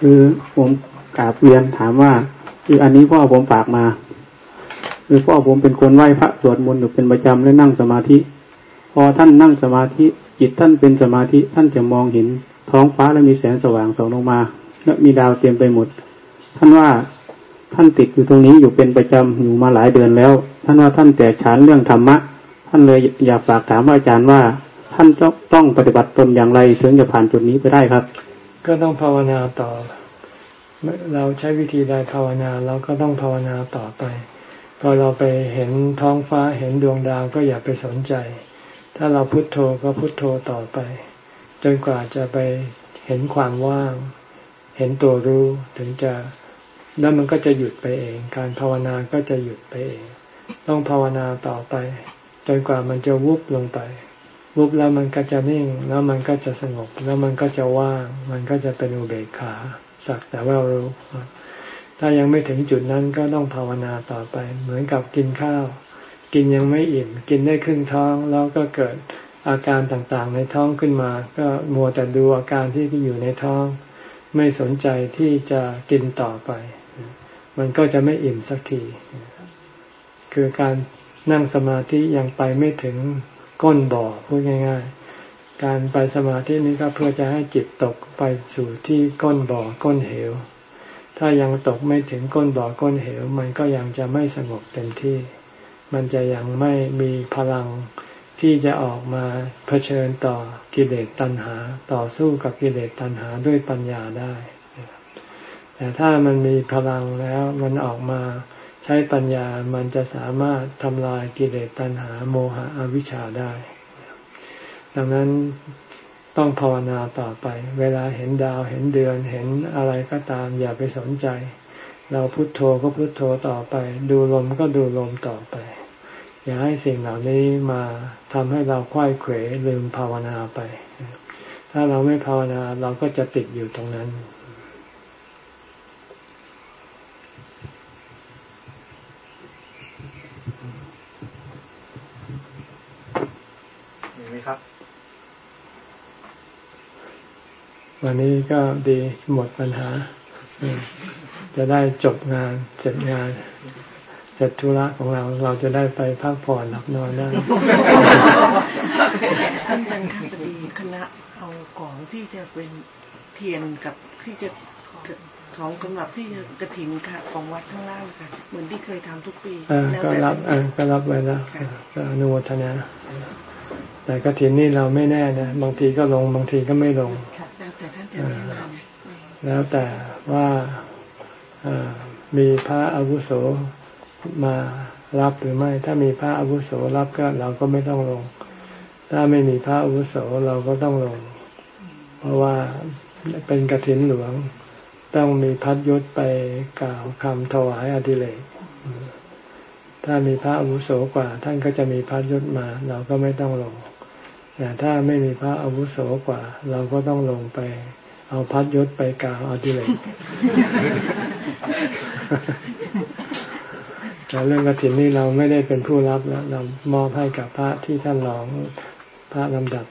คือผมกราบเรียนถามว่า คืออันนี้พ่อผมฝากมา คือพ่อผมเป็นคนไหว้พระสวดมนต์อยู่เป็นประจำและนั่งสมาธิ พอท่านนั่งสมาธิจิตท่านเป็นสมาธิท่านจะมองเห็นท้องฟ้าและมีแสงสว่างส่องลงมา และมีดาวเต็มไปหมด ท่านว่าท่านติดอยู่ตรงนี้อยู่เป็นประจำอยู่มาหลายเดือนแล้ว ท่านว่าท่านแตกฉานเรื่องธรรมะ ท่านเลยอยากฝากถามอาจารย์ว่า ท่านจะต้องปฏิบัติตนอย่างไรถึงจะผ่านจุดนี้ไปได้ครับ ก็ต้องภาวนาต่อ เราใช้วิธีใดภาวนาเราก็ต้องภาวนาต่อไป พอเราไปเห็นท้องฟ้าเห็นดวงดาวก็อย่าไปสนใจ ถ้าเราพุโทโธก็พุโทโธต่อไป จนกว่าจะไปเห็นความว่าง เห็นตัวรู้ถึงจะแล้วมันก็จะหยุดไปเอง การภาวนาก็จะหยุดไปเอง ต้องภาวนาต่อไป จนกว่ามันจะวุบลงไปวุบแล้วมันก็จะนิ่ง แล้วมันก็จะสงบ แล้วมันก็จะว่าง มันก็จะเป็นอุเบกขา สักแต่ว่ารู้ ถ้ายังไม่ถึงจุดนั้นก็ต้องภาวนาต่อไป เหมือนกับกินข้าว กินยังไม่อิ่ม กินได้ครึ่งท้องแล้วก็เกิดอาการต่างๆ ในท้องขึ้นมา ก็มัวแต่ดูอาการที่อยู่ในท้อง ไม่สนใจที่จะกินต่อไป มันก็จะไม่อิ่มสักที คือการนั่งสมาธิยังไปไม่ถึงก้นบ่อพูดง่าย ๆ การไปสมาธินี้ก็เพื่อจะให้จิตตกไปสู่ที่ก้นบ่อก้นเหว ถ้ายังตกไม่ถึงก้นบ่อก้นเหว มันก็ยังจะไม่สงบเต็มที่ มันจะยังไม่มีพลังที่จะออกมาเผชิญต่อกิเลสตัณหา ต่อสู้กับกิเลสตัณหาด้วยปัญญาได้ แต่ถ้ามันมีพลังแล้วมันออกมาใช้ปัญญามันจะสามารถทำลายกิเลสตัณหาโมหะอวิชชาได้ ดังนั้น ต้องภาวนาต่อไป เวลาเห็นดาวเห็นเดือนเห็นอะไรก็ตาม อย่าไปสนใจ เราพุโทโธก็พุโทโธต่อไป ดูลมก็ดูลมต่อไป อย่าให้สิ่งเหล่านี้มาทำให้เราคว้ยเขวลืมภาวนาไป ถ้าเราไม่ภาวนาเราก็จะติดอยู่ตรงนั้น มีไหมครับ วันนี้ก็ดีหมดปัญหา จะได้จบงานเสร็จงาน เสร็จธุระของเราเราจะได้ไปพักผ่อนหลับนอนได้ท่านอาจารย์คะพอดีคณะเอาของที่จะเป็นเทียนกับที่จะของสำหรับที่จะกระถินค่ะของวัดข้างล่างค่ะ เหมือนที่เคยทำทุกปีเออแล้วก็แต่รับเออก็รับไว้แล้วก็อนุโมทนาแต่กระถินนี่เราไม่แน่นะบางทีก็ลงบางทีก็ไม่ลงแล้วแต่ท่านจะแนะนำ แล้วแต่ว่ามีพระอาวุโสมารับหรือไม่ ถ้ามีพระอาวุโสรับก็เราก็ไม่ต้องลง ถ้าไม่มีพระอาวุโสเราก็ต้องลง เพราะว่าเป็นกระถินหลวง ต้องมีพัดยศไปกล่าวคำถวายอดิเรกถ้ามีพระอาวุโสกว่า ท่านก็จะมีพัดยศมา เราก็ไม่ต้องลงแต่ถ้าไม่มีพระอาวุโสกว่า เราก็ต้องลงไป เอาพัดยศไปกาวอดิเรกแต่เรื่องกระถินนี่เราไม่ได้เป็นผู้รับแล้วเรามอบให้กับพระที่ท่านรองพระลำดับ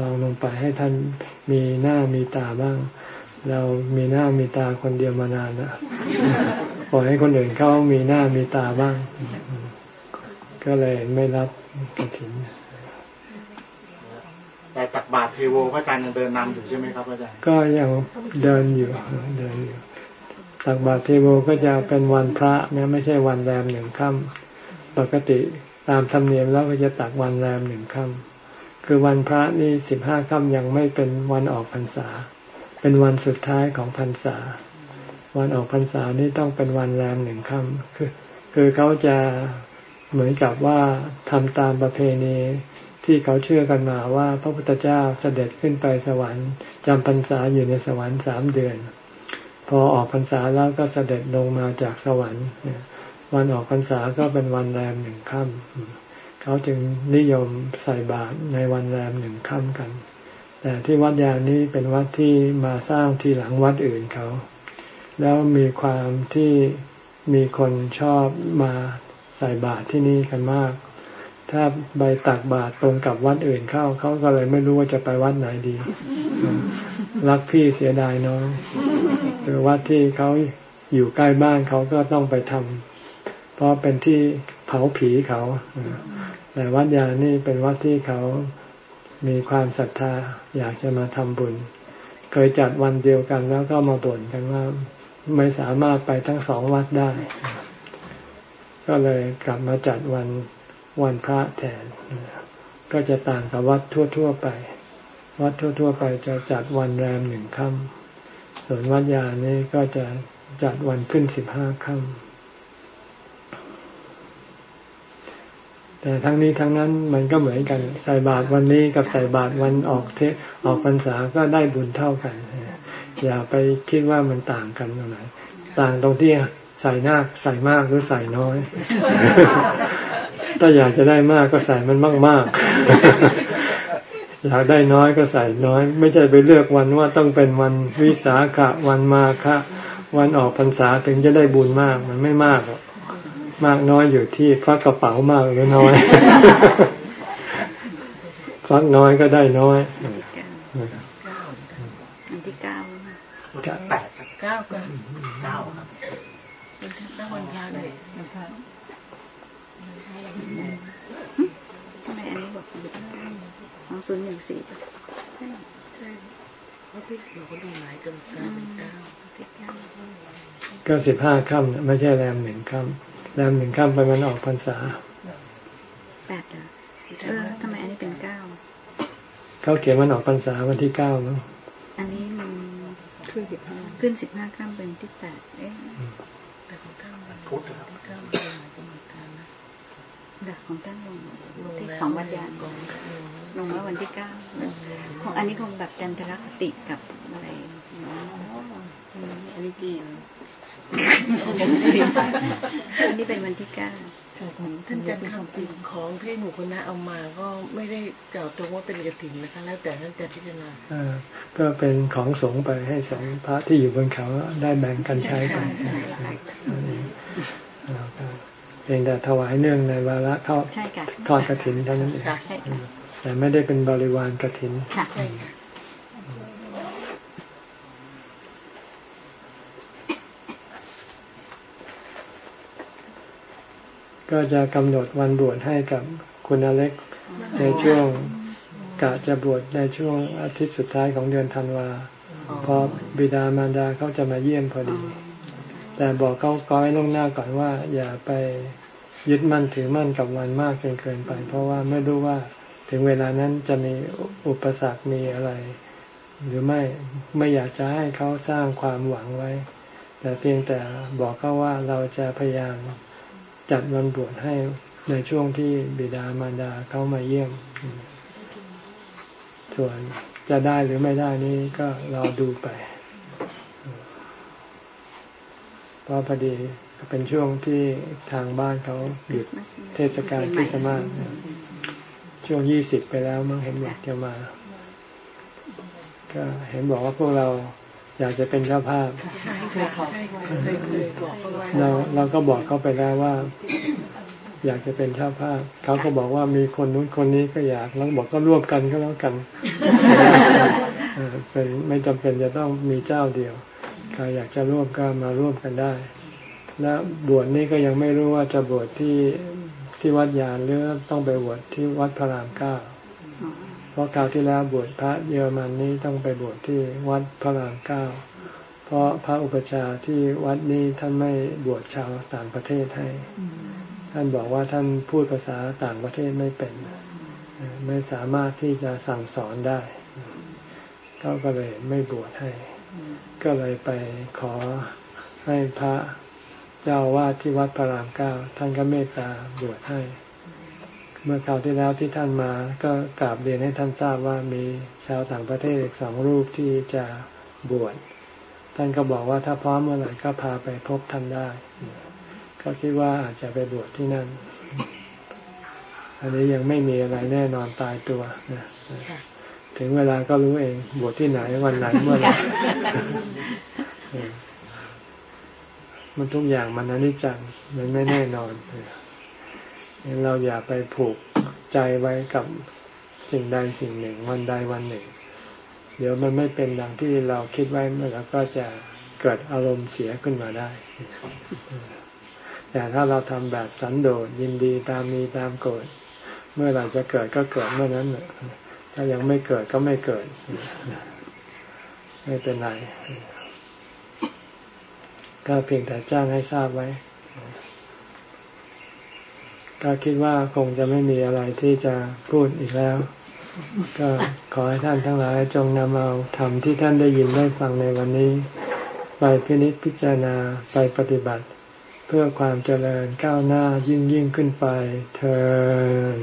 รองลงไปให้ท่านมีหน้ามีตาบ้าง เรามีหน้ามีตาคนเดียวมานานแล้วปล่อยให้คนอื่นเขามีหน้ามีตาบ้าง ก็เลยไม่รับกระถิน แต่ตักบาตรเทโวพระอาจารย์ยังเดินนำอยู่ใช่ไหมครับอาจารย์ก็ยังเดินอยู่เดินอยู่ตักบาตรเทโวก็จะเป็นวันพระนะไม่ใช่วันแรมหนึ่งค่ำปกติตามธรรมเนียมแล้วก็จะตักวันแรมหนึ่งค่ำคือวันพระนี่สิบห้าค่ำยังไม่เป็นวันออกพรรษา เป็นวันสุดท้ายของพรรษา วันออกพรรษานี่ต้องเป็นวันแรมหนึ่งค่ำคือ คือเขาจะเหมือนกับว่าทำตามประเพณี ที่เขาเชื่อกันมาว่าพระพุทธเจ้าเสด็จขึ้นไปสวรรค์จำพรรษาอยู่ในสวรรค์สามเดือน พอออกพรรษาแล้วก็เสด็จลงมาจากสวรรค์ วันออกพรรษาก็เป็นวันแรมหนึ่งค่ำเขาจึงนิยมใส่บาตรในวันแรมหนึ่งค่ำกัน แต่ที่วัดยานี้เป็นวัดที่มาสร้างทีหลังวัดอื่นเขา แล้วมีความที่มีคนชอบมาใส่บาตรที่นี่กันมาก ถ้าใบตักบาตรตรงกับวัดอื่นเข้า เขาก็เลยไม่รู้ว่าจะไปวัดไหนดี รักพี่เสียดายน้องคือวัดที่เขาอยู่ใกล้บ้านเขาก็ต้องไปทำเพราะเป็นที่เผาผีเขาแต่วัดยานี่เป็นวัดที่เขามีความศรัทธาอยากจะมาทำบุญ เคยจัดวันเดียวกันแล้วก็มาบ่นกันว่าไม่สามารถไปทั้งสองวัดได้ ก็เลยกลับมาจัดวัน วันพระแทน ก็จะต่างกับวัดทั่ว ๆ ไป วัดทั่ว ๆ ไปจะจัดวันแรมหนึ่งค่ำส่วนวัดยานี่ก็จะจัดวันขึ้นสิบห้าค่ำแต่ทั้งนี้ทั้งนั้นมันก็เหมือนกันใส่บาตรวันนี้กับใส่บาตรวันออกเทออกพรรษาก็ได้บุญเท่ากัน อย่าไปคิดว่ามันต่างกันตรงไหนต่างตรงที่ใส่นาคใส่มากหรือใส่น้อย ถ้าอยากจะได้มากก็ใส่มันมากมาก ๆ อยากได้น้อยก็ใส่น้อย ไม่ใช่ไปเลือกวันว่าต้องเป็นวันวิสาขะ วันมาฆะวันออกพรรษาถึงจะได้บุญมาก มันไม่มากหรอกมากน้อยอยู่ที่ฟักกระเป๋ามากหรือน้อย ฟักน้อยก็ได้น้อย วันที่เก้า แปดสัก เก้าก็ เก้าครับ เป็นตั้งวันพระเลยวันพระทำไมอันนี้บอกของ ศูนย์หนึ่งสี่ใช่ใช่เพราะพี่เราก็ดูหลายจนกลายเป็นเก้าที่เก้าก็สิบห้าค่ำน่ะไม่ใช่แรมหนึ่งค่ำแรมหนึ่งค่ำไปมันออกพรรษาแปดเหรอเออทำไมอันนี้เป็นเก้าเขาเขียนมันออกพรรษาวันที่เก้ามั้งอันนี้มันคือสิบห้าขึ้นสิบห้าข้ามเป็นที่แปดเอ๊ะแต่ของท่านวันพุธนะครับที่เก้าเป็นหมายกำหนดการนะดักของท่านลงลงที่แล้วของวัดยานกอง ลงลงแล้ววันที่เก้าของอันนี้คงแบบจันทรคติกับอะไรอันนี้จีนอันนี้เป็นวันที่เก้าของท่านอาจารย์คำติของที่หมู่คณะเอามาก็ไม่ได้กล่าวตรงว่าเป็นกระถิ่นนะคะ แล้วแต่ท่านจะพิจารณาเออก็เป็นของสงฆ์ไปให้สงฆ์พระที่อยู่บนเขาได้แบ่งกันใช้ไปแล้วก็เพียงแต่ถวายเนื่องในวาระเข้าใช่ค่ะทอดกระถินเท่านั้นเองค่ะใช่ค่ะ แต่ไม่ได้เป็นบริวารกระถินค่ะก็จะกำหนดวันบวชให้กับคุณอเล็กในช่วงกะจะบวชในช่วงอาทิตย์สุดท้ายของเดือนธันวาพอบิดามารดาเขาจะมาเยี่ยมพอดี แต่บอกเขาก้อยล่วงหน้าก่อนว่า อย่าไปยึดมั่นถือมั่นกับวันมากจนเกินไป เพราะว่าไม่รู้ว่า ถึงเวลานั้นจะมีอุปสรรคมีอะไร หรือไม่ไม่อยากจะให้เขาสร้างความหวังไว้ แต่เพียงแต่บอกเขาว่าเราจะพยายามจัดวันบวชให้ในช่วงที่บิดามารดาเขามาเยี่ยม ส่วนจะได้หรือไม่ได้นี่ก็รอดูไปเพราะพอดีเป็นช่วงที่ทางบ้านเขาหยุดเทศกาลคริสต์มาส ช่วงยี่สิบไปแล้วมั้งเห็นบอกจะมา ก็เห็นบอกว่าพวกเราอยากจะเป็นเจ้าภาพใช่ค่ะใช่ค่ะเคยเคยบอกเขาไว้เราเราก็บอกเขาไปแล้วว่า อยากจะเป็นเจ้าภาพ เขาก็บอกว่ามีคนนู้นคนนี้ก็อยากแล้วบอกก็ร่วมกันก็แล้วกันเออเป็นไม่จำเป็นจะต้องมีเจ้าเดียวใครอยากจะร่วมก็มาร่วมกันได้ และบวชนี่ก็ยังไม่รู้ว่าจะบวชที่ ที่วัดยานหรือต้องไปบวชที่วัดพระรามเก้าเพราะคราวที่แล้วบวชพระเยอรมันนี่ต้องไปบวชที่วัดพระรามเก้าเพราะพระอุปชาที่วัดนี้ท่านไม่บวชชาวต่างประเทศให้ ท่านบอกว่าท่านพูดภาษาต่างประเทศไม่เป็น ไม่สามารถที่จะสั่งสอนได้ก็เลยไม่บวชให้ ก็เลยไปขอให้พระ เจ้าวาดที่วัดพระรามเก้าท่านก็เมตตาบวชให้ เมื่อคราวที่แล้วที่ท่านมาก็กราบเรียนให้ท่านทราบว่ามีชาวต่างประเทศอีกสองรูปที่จะบวชท่านก็บอกว่าถ้าพร้อมเมื่อไหร่ก็พาไปพบท่านได้ ก็คิดว่าอาจจะไปบวชที่นั่น อันนี้ยังไม่มีอะไรแน่นอนตายตัวนะถึงเวลาก็รู้เองบวชที่ไหนวันไหนเมื่อไหร่เออ มันทุกอย่างมันอนิจจังมันไม่แน่นอนเราอย่าไปผูกใจไว้กับสิ่งใดสิ่งหนึ่ง วันใดวันหนึ่ง เดี๋ยวมันไม่เป็นดังที่เราคิดไว้เมื่อก็จะเกิดอารมณ์เสียขึ้นมาได้ แต่ถ้าเราทำแบบสันโดษยินดีตามมีตามเกิด เมื่อไหร่จะเกิดก็เกิดเมื่อนั้นถ้ายังไม่เกิดก็ไม่เกิด ไม่เป็นไร ก็เพียงแต่แจ้งให้ทราบไว้ ก็คิดว่าคงจะไม่มีอะไรที่จะพูดอีกแล้ว ก็ขอให้ท่านทั้งหลายจงนำเอาธรรมที่ท่านได้ยินได้ฟังในวันนี้ ไปพินิจพิจารณาไปปฏิบัติ เพื่อความเจริญก้าวหน้ายิ่งยิ่งขึ้นไปเธอ